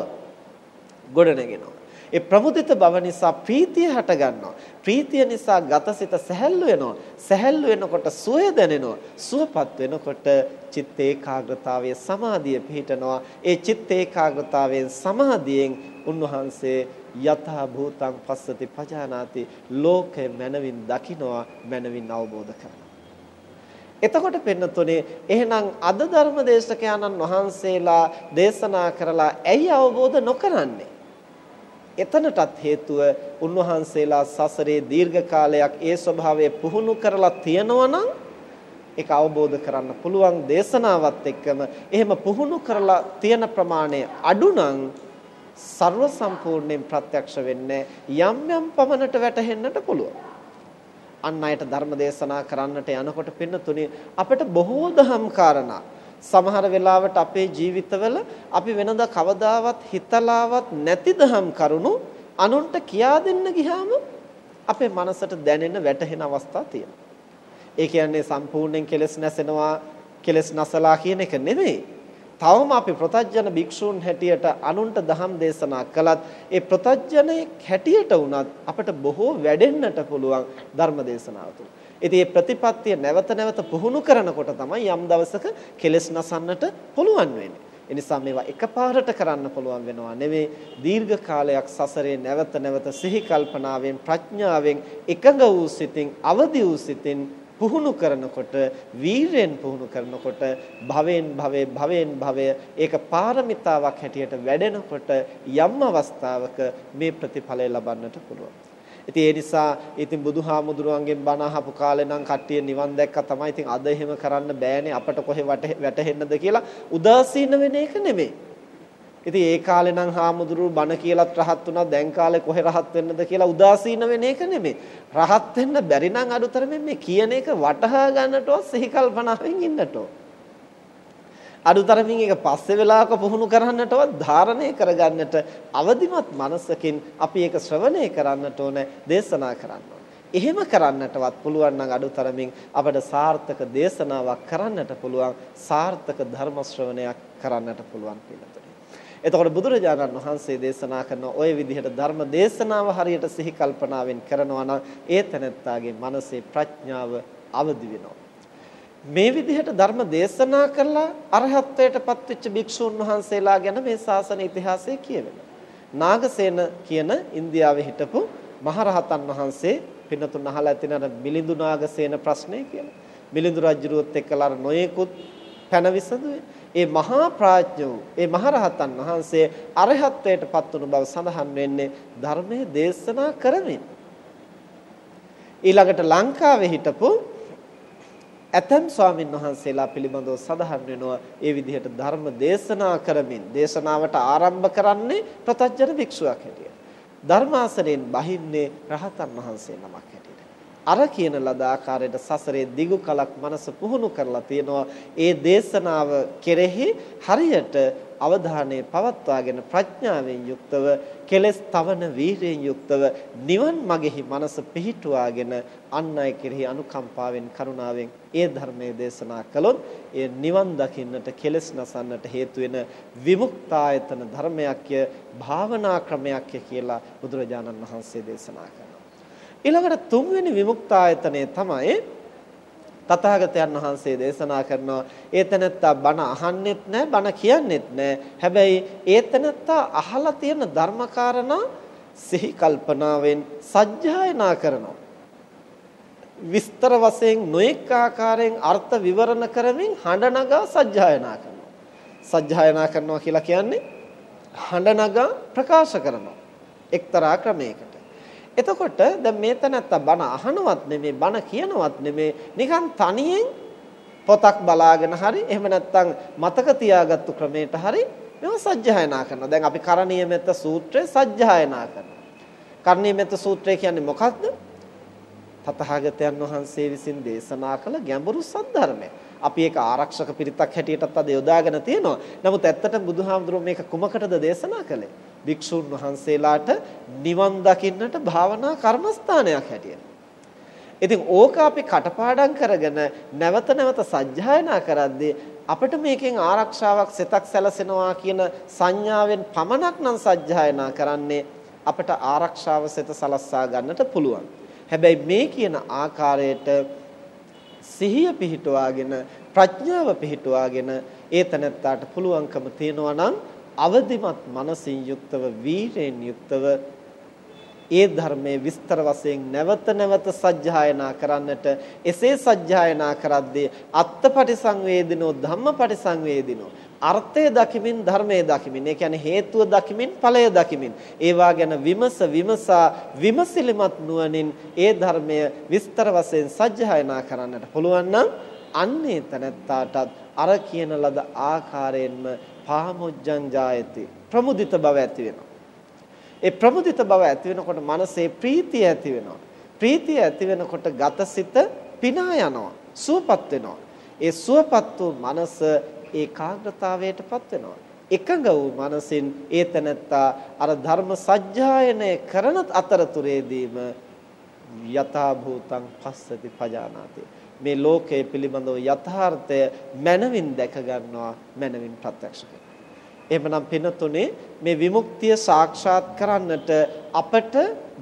ගොඩනගෙනවා. ඒ ප්‍රමුදිත බව නිසා ප්‍රීතිය හට ගන්නවා. ප්‍රීතිය නිසා ගතසිත සැහැල්ලු වෙනවා. සැහැල්ලු වෙනකොට සුවය දැනෙනවා. සුවපත් වෙනකොට චිත්ත ඒකාග්‍රතාවයේ සමාධිය පිහිටනවා. ඒ චිත්ත ඒකාග්‍රතාවයෙන් සමාධියෙන් උන්වහන්සේ යථා භූතං පස්සති පජානාති ලෝකය මනවින් දකිනවා මනවින් අවබෝධ කරනවා. එතකොට පෙන්නතුනේ එහෙනම් අද ධර්ම දේශකයන්න් වහන්සේලා දේශනා කරලා ඇයි අවබෝධ නොකරන්නේ? එතනටත් හේතුව උන්වහන්සේලා සසරේ දීර්ඝ කාලයක් ඒ ස්වභාවය පුහුණු කරලා තියෙනවා නම් ඒක අවබෝධ කරන්න පුළුවන් දේශනාවත් එක්කම එහෙම පුහුණු කරලා තියෙන ප්‍රමාණය අඩු නම් ਸਰව සම්පූර්ණයෙන් ප්‍රත්‍යක්ෂ වෙන්නේ යම් යම් පමණට වැටහෙන්නට පුළුවන්. අන් අයට ධර්ම දේශනා කරන්නට යනකොට පින්නතුනේ අපිට බොහෝ දහම් කාරණා සමහර වෙලාවට අපේ ජීවිතවල අපි වෙනදා කවදාවත් හිතලාවත් නැති දහම් කරුණු අනුන්ට කියා දෙන්න ගියාම අපේ මනසට දැනෙන වැටහෙන අවස්ථා තියෙනවා. ඒ කියන්නේ සම්පූර්ණයෙන් කෙලස් නැසෙනවා කෙලස් නැසලා කියන එක නෙමෙයි. තවම අපි ප්‍රතජන භික්ෂූන් හැටියට අනුන්ට දහම් දේශනා කළත් ඒ ප්‍රතජනයේ හැටියට වුණත් අපට බොහෝ වැඩෙන්නට පුළුවන් ධර්ම දේශනාව තුළ. ඉතින් මේ ප්‍රතිපත්තිය නැවත නැවත පුහුණු කරනකොට තමයි යම් දවසක කෙලස් නසන්නට පුළුවන් වෙන්නේ. ඒ නිසා මේවා එකපාරට කරන්න පුළුවන් වෙනවා නෙවෙයි දීර්ඝ කාලයක් සසරේ නැවත නැවත සිහි කල්පනාවෙන් ප්‍රඥාවෙන් එකඟ වූ සිතින් අවදි වූ සිතින් පුහුණු කරනකොට වීරයෙන් පුහුණු කරනකොට භවෙන් භවේ භවෙන් භවය ඒක පාරමිතාවක් හැටියට වැඩෙනකොට යම් අවස්ථාවක මේ ප්‍රතිඵලය ලබන්නට පුළුවන්. ඉතින් ඒ නිසා ඉතින් බුදුහාමුදුරුවන්ගෙන් බණ අහපු කාලේ නම් කට්ටිය නිවන් දැක්කා තමයි. ඉතින් අද එහෙම කරන්න බෑනේ අපට කොහෙ වැටහෙන්නද කියලා උදාසීන වෙන එක නෙමෙයි. ඉතින් ඒ කාලේ නම් හාමුදුරුවෝ බණ කියලාත් රහත් වුණා දැන් කාලේ කොහෙ රහත් වෙන්නද කියලා උදාසීන වෙන එක නෙමෙයි. රහත් වෙන්න බැරි නම් අඩුතරමින් මේ කියන එක වටහා ගන්නටවත් සිහි කල්පනාවෙන් ඉන්නටෝ. අඩුතරමින් ඒක පස්සේ වෙලාවක පුහුණු කරන්නටවත් ධාරණය කරගන්නට අවදිමත් මනසකින් අපි ඒක ශ්‍රවණය කරන්නට ඕන දේශනා කරන්න එහෙම කරන්නටවත් පුළුවන් නම් අඩුතරමින් අපට සාර්ථක දේශනාවක් කරන්නට පුළුවන් සාර්ථක ධර්ම ශ්‍රවණයක් කරන්නට පුළුවන් කියලා. එතකොට බුදුරජාණන් වහන්සේ දේශනා කරන ওই විදිහට ධර්ම දේශනාව හරියට සිහි කල්පනාවෙන් කරනවා නම් ඒ තැනැත්තාගේ මනසේ ප්‍රඥාව අවදි වෙනවා. මේ විදිහට ධර්ම දේශනා කළා අරහත්ත්වයට පත්වෙච්ච භික්ෂුන් වහන්සේලා ගැන මේ ශාසන ඉතිහාසයේ කියවෙනවා. නාගසේන කියන ඉන්දියාවේ හිටපු මහරහතන් වහන්සේ පින්නතුන් අහලා ඇතින අර මිලිඳු නාගසේන ප්‍රශ්නේ කියලා. මිලිඳු රජුරුවත් එක්කලා අර නොයෙකුත් පැන විසඳුවේ. ඒ මහා ප්‍රඥෝ ඒ මහරහතන් වහන්සේ අරහත්ත්වයට පත් වුණු බව සඳහන් වෙන්නේ ධර්මයේ දේශනා කරමින්. ඊළඟට ලංකාවේ හිටපු ඇතම් ස්වාමින් වහන්සේලා පිළිබඳව සඳහන් වෙනවා ඒ විදිහට ධර්ම දේශනා කරමින් දේශනාවට ආරම්භ කරන්නේ ප්‍රතජන භික්ෂුවක් හැටියට. ධර්මාසනෙන් බහින්නේ රහතන් වහන්සේ නමක් හැටියට. අර කියන ලද ආකාරයට සසරේ දිගු කලක් මනස පුහුණු කරලා තියෙනවා. ඒ දේශනාව කෙරෙහි හරියට අවධානය පවත්වාගෙන ප්‍රඥාවෙන් යුක්තව කෙලස් තවන වීරයෙන් යුක්තව නිවන් මගෙහි මනස පිහිටුවාගෙන අන් අය කෙරෙහි අනුකම්පාවෙන් කරුණාවෙන් ඒ ධර්මයේ දේශනා කළොත් ඒ නිවන් දකින්නට කෙලස් නසන්නට හේතු වෙන විමුක්තායතන ධර්මයක්ය භාවනා ක්‍රමයක්ය කියලා බුදුරජාණන් වහන්සේ දේශනා කළා ඊළඟට තුන්වෙනි විමුක්තායතනය තමයි තථාගතයන් වහන්සේ දේශනා කරනවා ඒ තැනත්තා බණ අහන්නෙත් නැහැ බණ කියන්නෙත් නැහැ හැබැයි ඒ තැනත්තා අහලා තියෙන ධර්මකාරණා සිහි කල්පනාවෙන් සජ්ජායනා කරනවා. විස්තර වශයෙන් නොඑක ආකාරයෙන් අර්ථ විවරණ කරමින් හඬ නගා සජ්ජායනා කරනවා. සජ්ජායනා කරනවා කියලා කියන්නේ හඬ නගා ප්‍රකාශ කරනවා. එක්තරා ක්‍රමයකට. එතකොට දැන් මේ තැනත්තා බණ අහනවත් නෙමේ බණ කියනවත් නෙමේ නිකන් තනියෙන් පොතක් බලාගෙන හරි එහෙම නැත්නම් මතක තියාගත්තු ක්‍රමයට හරි මේව සජ්ජායනා කරනවා. දැන් අපි කරණීය මෙත්ත සූත්‍රය සජ්ජායනා කරනවා. කරණීය මෙත්ත සූත්‍රය කියන්නේ මොකක්ද? තථාගතයන් වහන්සේ විසින් දේශනා කළ ගැඹුරු සද්ධර්මය. අපි ඒක ආරක්ෂක පිරිතක් හැටියටත් අද යොදාගෙන තියෙනවා. නමුත් ඇත්තටම බුදුහාමුදුරුවෝ මේක කුමකටද දේශනා කළේ? භික්ෂුන් වහන්සේලාට නිවන් දකින්නට භාවනා කර්මස්ථානයක් හැටියට. ඉතින් ඕක අපි කටපාඩම් කරගෙන නැවත නැවත සජ්ජායනා කරද්දී අපිට මේකෙන් ආරක්ෂාවක් සිතක් සැලසෙනවා කියන සංඥාවෙන් පමණක් නම් සජ්ජායනා කරන්නේ අපට ආරක්ෂාව සෙත සලස්වා ගන්නට පුළුවන්. හැබැයි මේ කියන ආකාරයට සිහිය පිහිටුවාගෙන ප්‍රඥාව පිහිටුවාගෙන ඒ තනත්තාට පුළුවන්කම තියනවා නම් අවදිමත් මනසින් යුක්තව වීරයෙන් යුක්තව ඒ ධර්මයේ විස්තර වශයෙන් නැවත නැවත සජ්ජායනා කරන්නට එසේ සජ්ජායනා කරද්දී අත්පටිසංවේදිනෝ ධම්මපටිසංවේදිනෝ අර්ථය දකිමින් ධර්මයේ දකිමින් ඒ කියන්නේ හේතුව දකිමින් ඵලය දකිමින් ඒවා ගැන විමස විමසා විමසිලිමත් නුවණින් ඒ ධර්මය විස්තර වශයෙන් සජ්ජායනා කරන්නට පුළුවන් නම් අන්නේ තනත්තාටත් අර කියන ලද ආකාරයෙන්ම පාමොජ්ජං ජායති ප්‍රමුදිත බව ඇති වෙනවා ඒ ප්‍රමුදිත බව ඇති වෙනකොට මනසේ ප්‍රීතිය ඇති වෙනවා. ප්‍රීතිය ඇති වෙනකොට ගතසිත පිනා යනවා. සුවපත් වෙනවා. ඒ සුවපත් වූ මනස ඒකාග්‍රතාවයටපත් වෙනවා. එකඟ වූ මනසින් ඒ තැනත්තා අර ධර්ම සජ්ජායනය කරන අතරතුරේදීම යථා භූතං පස්සති පජානාති මේ ලෝකයේ පිළිබඳව යථාර්ථය මනවින් දැක ගන්නවා මනවින් ප්‍රත්‍යක්ෂ කරනවා එහෙමනම් පිනතුනේ මේ විමුක්තිය සාක්ෂාත් කරන්නට අපට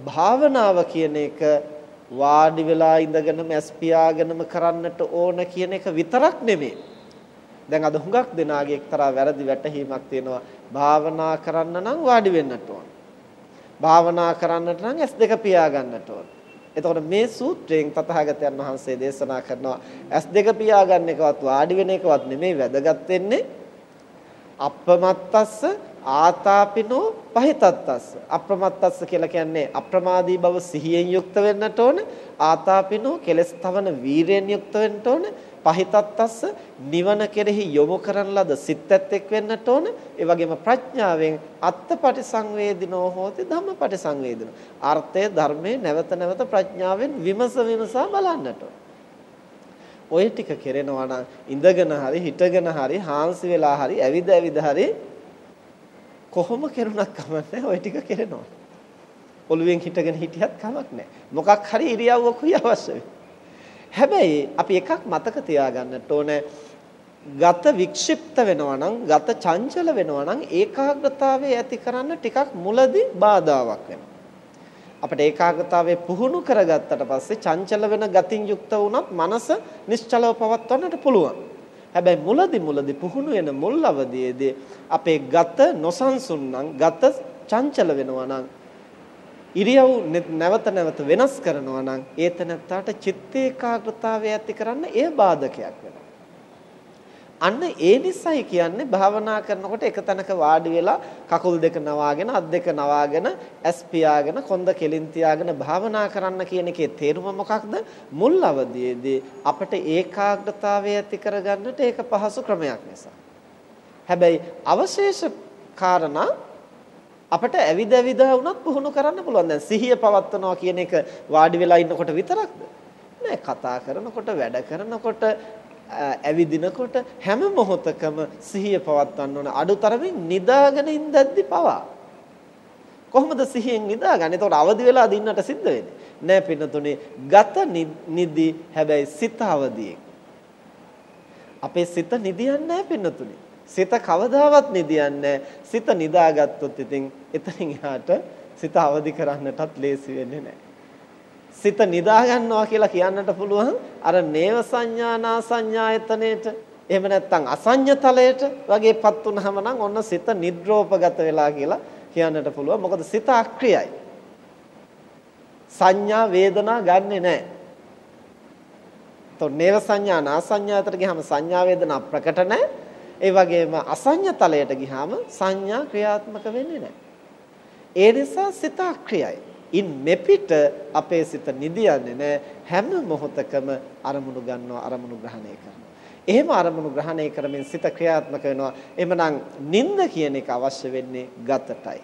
භාවනාව කියන එක වාඩි වෙලා ඉඳගෙන මැස් පියාගෙනම කරන්නට ඕන කියන එක විතරක් නෙමෙයි. දැන් අද හුඟක් දෙනාගේ එක්තරා වැරදි වැටහීමක් තියෙනවා. භාවනා කරන්න නම් වාඩි වෙන්නට ඕන. භාවනා කරන්නට නම් ඇස් දෙක පියාගන්නට ඕන. එතකොට මේ සූත්‍රයෙන් තථාගතයන් වහන්සේ දේශනා කරනවා ඇස් දෙක පියාගන්න එකවත් වාඩි වෙන එකවත් නෙමෙයි වැදගත් වෙන්නේ අපමත්තස්ස ආතාපිනෝ පහිතත්තස්ස. අප්‍රමත්තස්ස කියලා කියන්නේ අප්‍රමාදී බව සිහියෙන් යුක්ත වෙන්නට ඕන ආතාපිනෝ කෙලස් තවන වීරයෙන් යුක්ත වෙන්න ඕන පහිතත්තස්ස නිවන කෙරෙහි යොමු කරන ලද සිතත් එක් වෙන්නට ඕන. ඒ වගේම ප්‍රඥාවෙන් අත්පටි සංවේදිනෝ හෝති ධම්මපටි සංවේදිනෝ අර්ථය ධර්මයේ නැවත නැවත ප්‍රඥාවෙන් විමස විමසා බලන්නට ඔය ටික කෙරෙනවා නම් ඉඳගෙන හරි හිටගෙන හරි හාන්සි වෙලා හරි ඇවිද ඇවිද හරි කොහොම කෙරුණක් කමන්නේ ඔය ටික කෙරෙනවා. ඔළුවෙන් හිටගෙන හිටියත් කමක් නැහැ. මොකක් හරි ඉරියව්වකුයි අවශ්‍ය වෙන්නේ හැබැයි අපි එකක් මතක තියාගන්නට ඕනේ ගත වික්ෂිප්ත වෙනවා නම් ගත චංචල වෙනවා නම් ඒකාග්‍රතාවය ඇති කරන්න ටිකක් මුලදී බාධාවක් වෙනවා. අපිට ඒකාග්‍රතාවය පුහුණු කරගත්තට පස්සේ චංචල වෙන ගතින් යුක්ත වුණත් මනස නිශ්චලව පවත්වන්නට පුළුවන්. හැබැයි මුලදි මුලදි පුහුණු වෙන මුල් අවදියේදී අපේ ගත නොසන්සුන් නම් ගත චංචල වෙනවා නම් ඉරියව් නැවත නැවත වෙනස් කරනවා නම් ඒතනත්තට චිත්ත ඒකාග්‍රතාවය ඇති කරන්න ඒ බාධකයක් වෙනවා. අන්න ඒ නිසයි කියන්නේ භාවනා කරනකොට එක තැනක වාඩි වෙලා කකුල් දෙක නවාගෙන අත් දෙක නවාගෙන ඇස් පියාගෙන කොන්ද කෙලින් තියාගෙන භාවනා කරන්න කියන එකේ තේරුම මොකක්ද? මුල් අවදියේදී අපිට ඒකාග්‍රතාවය ඇති කරගන්නට ඒක පහසු ක්‍රමයක් නිසා. හැබැයි අවශේෂ කාරණා අපිට ඇවිද ඇවිද වුණත් පුහුණු කරන්න පුළුවන්. දැන් සිහිය පවත්නවා කියන එක වාඩි වෙලා ඉන්නකොට විතරක්ද? නෑ කතා කරනකොට වැඩ කරනකොට ඇවිදිනකොට හැම මොහොතකම සිහිය පවත්වන්න ඕන අඩුතරමින් නිදාගෙන ඉඳද්දි පවා කොහොමද සිහියෙන් නිදාගන්නේ? එතකොට අවදි වෙලා දින්නට සිද්ධ වෙන්නේ. නෑ පින්නතුනේ ගත නිදි හැබැයි සිත අවදියෙන්. අපේ සිත නිදියන්නේ නෑ පින්නතුනේ. සිත කවදාවත් නිදියන්නේ සිත නිදාගත්තොත් ඉතින් එතනින් එහාට සිත අවදි කරන්නටත් ලේසි වෙන්නේ නෑ. සිත නිදා ගන්නවා කියලා කියන්නට පුළුවන් අර නේව සංඥානා සංඥායතනෙට එහෙම නැත්නම් අසඤ්ඤ තලයට වගේපත් වුනහම නම් ඔන්න සිත නිද්‍රෝපගත වෙලා කියලා කියන්නට පුළුවන්. මොකද සිත අක්‍රියයි. සංඥා වේදනා ගන්නෙ නැහැ. તો නේව සංඥා නා සංඥාතට ගියාම සංඥා වේදනා ප්‍රකට නැහැ. ඒ වගේම අසඤ්ඤ තලයට ගියාම සංඥා ක්‍රියාත්මක වෙන්නේ නැහැ ඒ නිසා සිත අක්‍රියයි ඉන් මෙපිට අපේ සිත නිදියන්නේ නැහැ හැම මොහොතකම අරමුණු ගන්නවා අරමුණු ග්‍රහණය කරනවා. එහෙම අරමුණු ග්‍රහණය කරමින් සිත ක්‍රියාත්මක වෙනවා. එhmenan නිින්ද කියන එක අවශ්‍ය වෙන්නේ ගතටයි.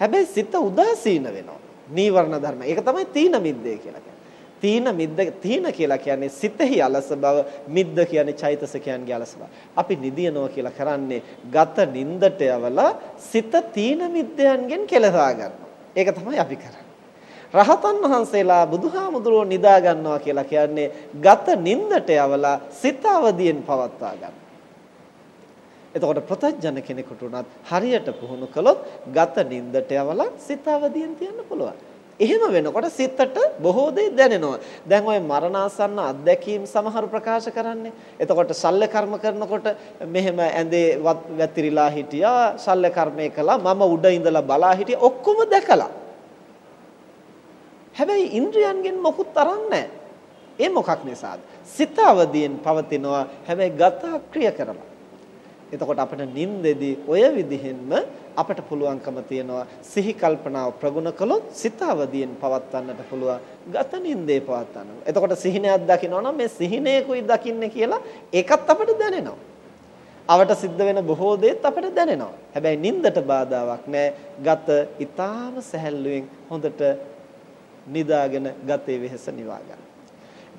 හැබැයි සිත උදාසීන වෙනවා. නීවරණ ධර්ම. ඒක තමයි තීන මිද්දේ කියලා කියන්නේ. තීන මිද්ද තීන කියලා කියන්නේ සිතෙහි අලස බව මිද්ද කියන්නේ චෛතසිකයන්ගේ අලස බව. අපි නිදියනවා කියලා කරන්නේ ගත නින්දට යවලා සිත තීන මිද්දයන්ගෙන් කෙලසා ගන්නවා. ඒක තමයි අපි කරන්නේ. රහතන් වහන්සේලා බුදුහාමුදුරුවෝ නිදා ගන්නවා කියලා කියන්නේ ගත නින්දට යවලා සිත අවදියෙන් පවත්වා ගන්න. එතකොට ප්‍රත්‍යඥ කෙනෙකුට උනත් හරියට පුහුණු කළොත් ගත නින්දට යවලා සිත අවදියෙන් තියන්න පුළුවන්. එහෙම වෙනකොට සිතට බොහෝ දේ දැනෙනවා. දැන් ওই මරණාසන්න අත්දැකීම් සමහරු ප්‍රකාශ කරන්නේ. එතකොට ශල්‍ය කර්ම කරනකොට මෙහෙම ඇඳේ වැතිරිලා හිටියා, ශල්‍ය කර්මය කළා, මම උඩ ඉඳලා බලා හිටියා, ඔක්කොම දැකලා. හැබැයි ඉන්ද්‍රයන්ගෙන් මොකුත් අරන් නැහැ. ඒ මොකක් නිසාද? සිත අවදියෙන් පවතිනවා. හැබැයි ගත ක්‍රිය කරලා. එතකොට අපිට නින්දෙදී ඔය විදිහෙන්ම අපිට පුළුවන්කම තියනවා සිහි කල්පනාව ප්‍රගුණ කළොත් සිත අවදියෙන් පවත්වන්නට පුළුවන් ගත නින්දේ පවත්වන්න. එතකොට සිහිනයක් දකිනවා නම් මේ සිහිනයකුයි දකින්නේ කියලා ඒකත් අපිට දැනෙනවා. අවට සිද්ධ වෙන බොහෝ දේත් අපිට දැනෙනවා. හැබැයි නින්දට බාධාවක් නැහැ. ගත ඊටාම සැහැල්ලුවෙන් හොඳට නිදාගෙන ගතේ වෙහස නිවා ගන්න.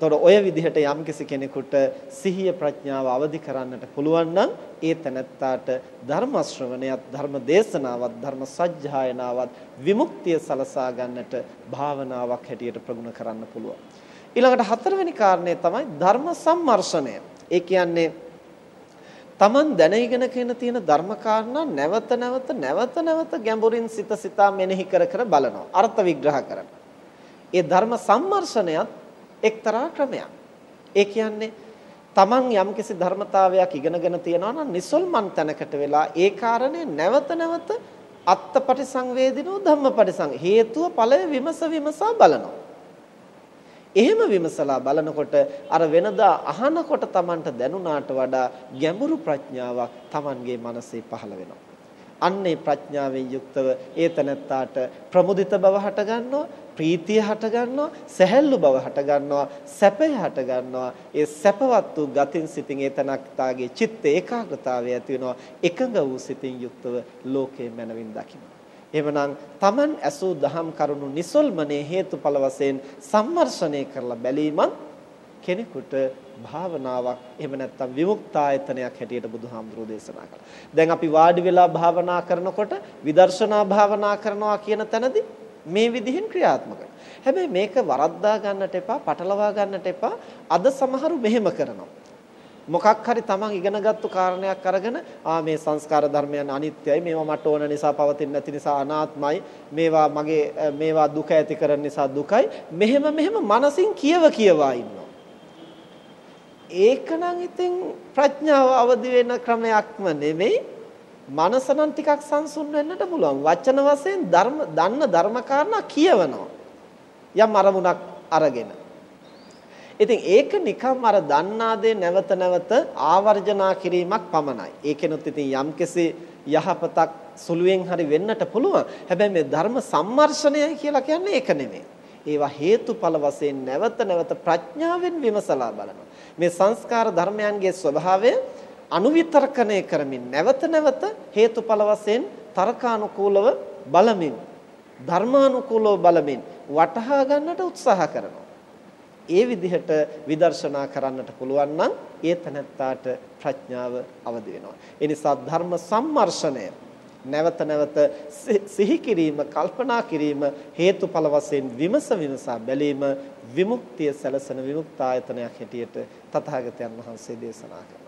එතකොට ඔය විදිහට යම්කිසි කෙනෙකුට සිහිය ප්‍රඥාව අවදි කරන්නට පුළුවන් නම් ඒ තැනැත්තාට ධර්ම ශ්‍රවණයත් ධර්ම දේශනාවත් ධර්ම සජ්ජායනාවත් විමුක්තිය සලසා ගන්නට භාවනාවක් හැටියට ප්‍රගුණ කරන්න පුළුවන්. ඊළඟට හතරවෙනි කාරණය තමයි ධර්ම සම්මර්ෂණය. ඒ කියන්නේ Taman දැනගෙන කියන තියෙන ධර්ම කාරණා නැවත නැවත නැවත නැවත ගැඹුරින් සිත සිතා මෙනෙහි කර කර බලනවා. අර්ථ විග්‍රහ කරනවා. ඒ ධර්ම සම්මර්ෂණයත් එක්තරා ක්‍රමයක්. ඒ කියන්නේ තමන් යම්කිසි ධර්මතාවයක් ඉගෙනගෙන තියනවා නම් නිසල්මන් තැනකට වෙලා ඒ කාරණේ නැවත නැවත අත්තපටිසංවේදිනෝ ධම්මපටිසං හේතුව ඵලය විමස විමසා බලනවා. එහෙම විමසලා බලනකොට අර වෙනදා අහනකොට Tamanට දැනුණාට වඩා ගැඹුරු ප්‍රඥාවක් Tamanගේ මනසේ පහළ වෙනවා. අන්නේ ප්‍රඥාවෙන් යුක්තව ඒ තනත්තාට ප්‍රමුදිත බව හට ගන්නවා ප්‍රීතිය හට ගන්නවා සැහැල්ලු බව හට ගන්නවා සැපය හට ගන්නවා ඒ සැපවත් වූ ගතින් සිතින් ඒ තනත්තාගේ චිත්ත ඒකාග්‍රතාවය ඇති වෙනවා. එකඟ වූ සිතින් යුක්තව ලෝකේ මනවින් දකින්න එවනම් Taman ඇසූ දහම් කරුණු නිසල්මනේ හේතුඵල වශයෙන් සම්මර්ෂණය කරලා බැලීමත් කෙනෙකුට භාවනාවක් එහෙම නැත්නම් විමුක්තායතනයක් හැටියට බුදුහාමුදුරෝ දේශනා කළා. දැන් අපි වාඩි වෙලා භාවනා කරනකොට විදර්ශනා භාවනා කරනවා කියන තැනදී මේ විදිහෙන් ක්‍රියාත්මක හැබැයි මේක වරද්දා ගන්නට එපා, පටලවා ගන්නට එපා. අද සමහරු මෙහෙම කරනවා. මොකක් හරි තමන් ඉගෙනගත්තු කාරණයක් අරගෙන ආ මේ සංස්කාර ධර්මයන් අනිත්‍යයි මේවා මට ඕන නිසා පවතින්නේ නැති නිසා අනාත්මයි මේවා මගේ මේවා දුක ඇති කරන නිසා දුකයි මෙහෙම මෙහෙම මනසින් කියව කියවා ඉන්නවා ඒකනම් ඉතින් ප්‍රඥාව අවදි වෙන ක්‍රමයක්ම නෙමෙයි මනස නම් ටිකක් සංසුන් වෙන්නට පුළුවන්. වචන වශයෙන් ධර්ම දන්න ධර්මකාරණා කියවනවා. යම් අරමුණක් අරගෙන. ඉතින් ඒක නිකම් අර දන්නා දේ නැවත නැවත ආවර්ජනා කිරීමක් පමණයි. ඒකෙනුත් ඉතින් යම්කිසි යහපතක් සුළුවෙන් හරි වෙන්නට පුළුවන්. හැබැයි මේ ධර්ම සම්මර්ෂණය කියලා කියන්නේ ඒක නෙමෙයි. ඒවා හේතුඵල වශයෙන් නැවත නැවත ප්‍රඥාවෙන් විමසලා බලනවා. මේ සංස්කාර ධර්මයන්ගේ ස්වභාවය අනුවිතර්කණය කරමින් නැවත නැවත හේතුඵල වශයෙන් තර්කානුකූලව බලමින් ධර්මානුකූලව බලමින් වටහා ගන්නට උත්සාහ කරනවා. ඒ විදිහට විදර්ශනා කරන්නට පුළුවන් නම් ඒ තැනත්තාට ප්‍රඥාව අවදි වෙනවා. ඒ නිසා ධර්ම සම්මර්ෂණය නැවත නැවත සිහි කිරීම කල්පනා කිරීම හේතුඵල වශයෙන් විමස විමසා බැලීම විමුක්තිය සැලසෙන විමුක්තායතනයක් හැටියට තථාගතයන් වහන්සේ දේශනා කරනවා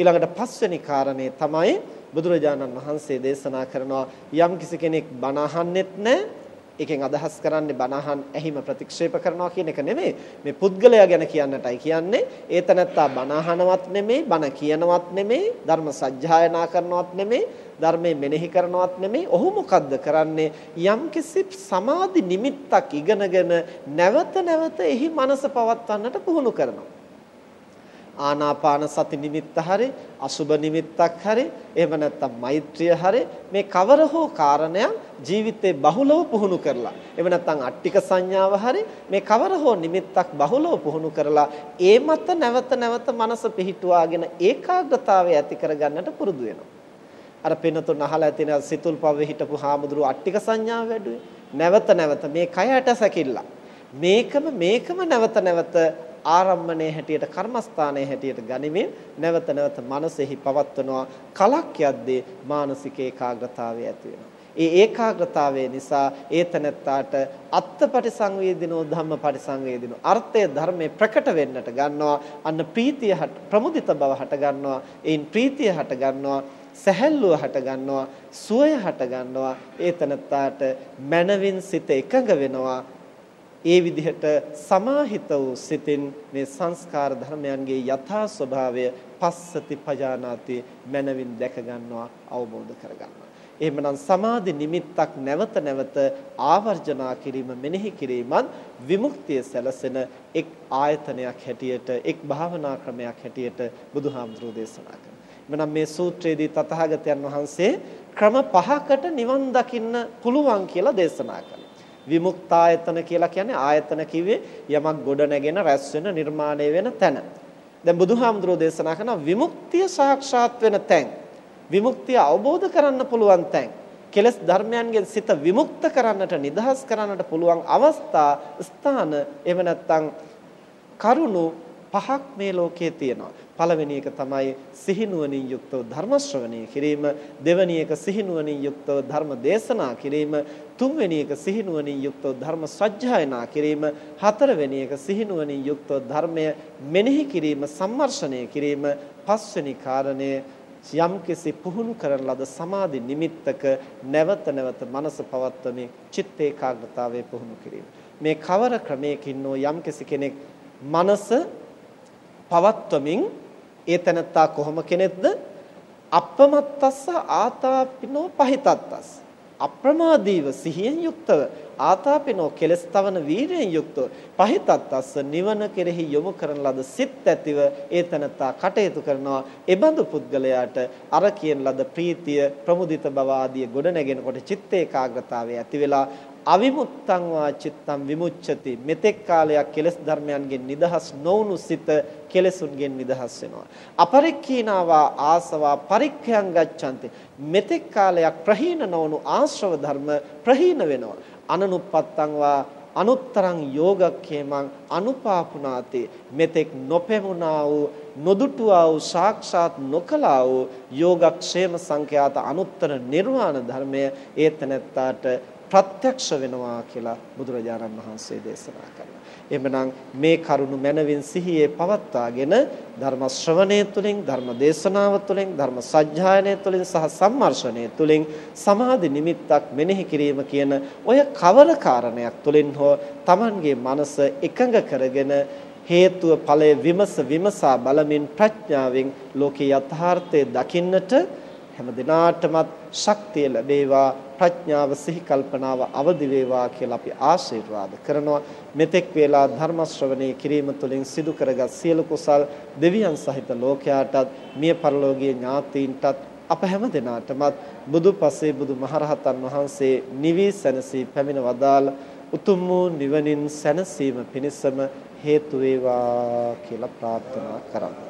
ඊළඟට පස්වෙනි කාරණේ තමයි බුදුරජාණන් වහන්සේ දේශනා කරනවා යම් කිසි කෙනෙක් බණ අහන්නෙත් නැහැ ඒකෙන් අදහස් කරන්නේ බණහන් ඇහිම ප්‍රතික්ෂේප කරනවා කියන එක නෙමෙයි. මේ පුද්ගලයා ගැන කියන්නටයි කියන්නේ. ඒ තනත්තා බණහනවත් නෙමෙයි, බණ කියනවත් නෙමෙයි, ධර්ම සජ්ජායනා කරනවත් නෙමෙයි, ධර්මයේ මෙනෙහි කරනවත් නෙමෙයි. ඔහු මොකද්ද කරන්නේ? යම්කිසි සමාධි නිමිත්තක් ඉගෙනගෙන නැවත නැවත එහි මනස පවත්වන්නට පුහුණු කරනවා. ආනාපාන සති නිමිත්ත හරි අසුබ නිමිත්තක් හරි එහෙම නැත්නම් මෛත්‍රිය හරි මේ කවර හෝ කාරණයක් ජීවිතේ බහුලව පුහුණු කරලා එහෙම නැත්නම් අට්ටික සංඥාව හරි මේ කවර හෝ නිමිත්තක් බහුලව පුහුණු කරලා ඒ මත නැවත නැවත මනස පිහිටුවාගෙන ඒකාග්‍රතාවය ඇති කරගන්නට පුරුදු වෙනවා. අර පින්නතුන් අහලා ඇතින සිතුල් පවෙ හිටපු හාමුදුරුව අට්ටික සංඥාව වැඩුවේ. නැවත නැවත මේ කයට සැකිල්ල. මේකම මේකම නැවත නැවත ආරම්මණය හැටියට කර්මස්ථානයේ හැටියට ගනිමින් නැවත නැවත මනසෙහි පවත්වනවා කලක් යද්දී මානසික ඒකාග්‍රතාවය ඇති වෙනවා. ඒ ඒකාග්‍රතාවය නිසා ඒතනත්තාට අත්පටි සංවේදිනෝ ධම්මපටි සංවේදිනෝ අර්ථය ධර්මයේ ප්‍රකට වෙන්නට ගන්නවා. අන්න ප්‍රීතිය ප්‍රමුදිත බව හට ගන්නවා. ඒන් ප්‍රීතිය හට ගන්නවා සැහැල්ලුව හට ගන්නවා සුවය හට ගන්නවා. ඒ තනත්තාට මනවින් සිත එකඟ වෙනවා. ඒ විදිහට සමාහිත වූ සිතින් මේ සංස්කාර ධර්මයන්ගේ යථා ස්වභාවය පස්සති පජානාති මනවින් දැක ගන්නවා අවබෝධ කර ගන්නවා එහෙමනම් සමාධි නිමිත්තක් නැවත නැවත ආවර්ජනා කිරීම මෙනෙහි කිරීමත් විමුක්තිය සැලසෙන එක් ආයතනයක් හැටියට එක් භාවනා ක්‍රමයක් හැටියට බුදුහාමුදුරෝ දේශනා කරනවා. එමනම් මේ සූත්‍රයේදී තථාගතයන් වහන්සේ ක්‍රම පහකට නිවන් දකින්න පුළුවන් කියලා දේශනා කළා. විමුක්තායතන කියලා කියන්නේ ආයතන කිව්වේ යමක් ගොඩ නැගෙන රැස් වෙන නිර්මාණය වෙන තැන. දැන් බුදුහාමුදුරෝ දේශනා කරන විමුක්තිය සාක්ෂාත් වෙන තැන්. විමුක්තිය අවබෝධ කරන්න පුළුවන් තැන් කෙලස් ධර්මයන්ගෙන් සිත විමුක්ත කරන්නට නිදහස් කරන්නට පුළුවන් අවස්ථා ස්ථාන එහෙම නැත්නම් කරුණු පහක් මේ ලෝකයේ තියෙනවා. පළවෙනි එක තමයි සිහිනුවණින් යුක්තව ධර්ම ශ්‍රවණය කිරීම, දෙවෙනි එක සිහිනුවණින් යුක්තව ධර්ම දේශනා කිරීම, තුන්වෙනි එක සිහිනුවණින් යුක්තව ධර්ම සජ්ජායනා කිරීම, හතරවෙනි එක සිහිනුවණින් යුක්තව ධර්මය මෙනෙහි කිරීම, සම්මර්ෂණය කිරීම, පස්වෙනි කාරණය යම්කිසි පුහුණු කරන ලද සමාධි නිමිත්තක නැවත නැවත මනස පවත්වමින් චිත්ත ඒකාග්‍රතාවයේ පුහුණු කිරීම. මේ කවර ක්‍රමයකින් නෝ යම්කිසි කෙනෙක් මනස පවත්වමින් ඒ තැනත්තා කොහොම කෙනෙක්ද? අපමත්තස්ස ආතාපිනෝ පහිතත්තස්. අප්‍රමාදීව සිහියෙන් යුක්තව ආතාපිනෝ කෙලස් තවන වීරයෙන් යුක්තව පහිතත්ස්ස නිවන කෙරෙහි යොමු කරන ලද සිත් ඇතිව ඒ තනතා කටයුතු කරනවා එබඳු පුද්ගලයාට අර කියන ලද ප්‍රීතිය ප්‍රමුදිත බව ආදී ගොඩ නැගෙනකොට චිත්ත ඒකාග්‍රතාවය ඇති වෙලා අවිමුත්තං වා චිත්තං විමුච්ඡති. මෙතෙක් කාලයක් කෙලෙස් ධර්මයන්ගෙන් නිදහස් නොවුණු සිත කෙලෙසුන්ගෙන් නිදහස් වෙනවා. අපරික්ඛීනාවා ආසවා පරික්ඛයන් ගච්ඡanti. මෙතෙක් කාලයක් ප්‍රහීන නොවුණු ආශ්‍රව ධර්ම ප්‍රහීන වෙනවා. අනනුප්පත්තං වා අනුත්තරං යෝගක්ඛේමං අනුපාපුනාති. මෙතෙක් නොපෙමුණා වූ නොදුටුවා වූ සාක්ෂාත් නොකලා වූ යෝගක්ෂේම සංඛ්‍යාත අනුත්තර නිර්වාණ ධර්මය ඒතනත්තාට ප්‍රත්‍යක්ෂ වෙනවා කියලා බුදුරජාණන් වහන්සේ දේශනා කරනවා. එහෙමනම් මේ කරුණ මනවින් සිහියේ පවත්වාගෙන ධර්ම ශ්‍රවණය තුළින් ධර්ම දේශනාව තුළින් ධර්ම සජ්ජායනය තුළින් සහ සම්මර්ෂණය තුළින් සමාධි නිමිත්තක් මෙනෙහි කිරීම කියන ඔය කවර කාරණයක් තුළින් හෝ Tamanගේ මනස එකඟ කරගෙන හේතුව ඵලය විමස විමසා බලමින් ප්‍රඥාවෙන් ලෝකේ යථාර්ථය දකින්නට හැම දිනාටමත් ශක්තිය ලැබේවා ප්‍රඥාව සිහි කල්පනාව අවදි වේවා කියලා අපි ආශිර්වාද කරනවා. මෙතෙක් වේලා ධර්ම ශ්‍රවණේ කිරීම තුළින් සිදු කරගත් සියලු කුසල් දෙවියන් සහිත ලෝකයාටත් මිය පරලෝකීය ඥාතීන්ටත් අප හැම දිනාටමත් බුදු පසේ බුදු මහරහතන් වහන්සේ නිවි සැනසී පැමිණ වදාළ උතුම් වූ නිවනින් සැනසීම පිණිසම හේතු වේවා කියලා ප්‍රාර්ථනා කරමු.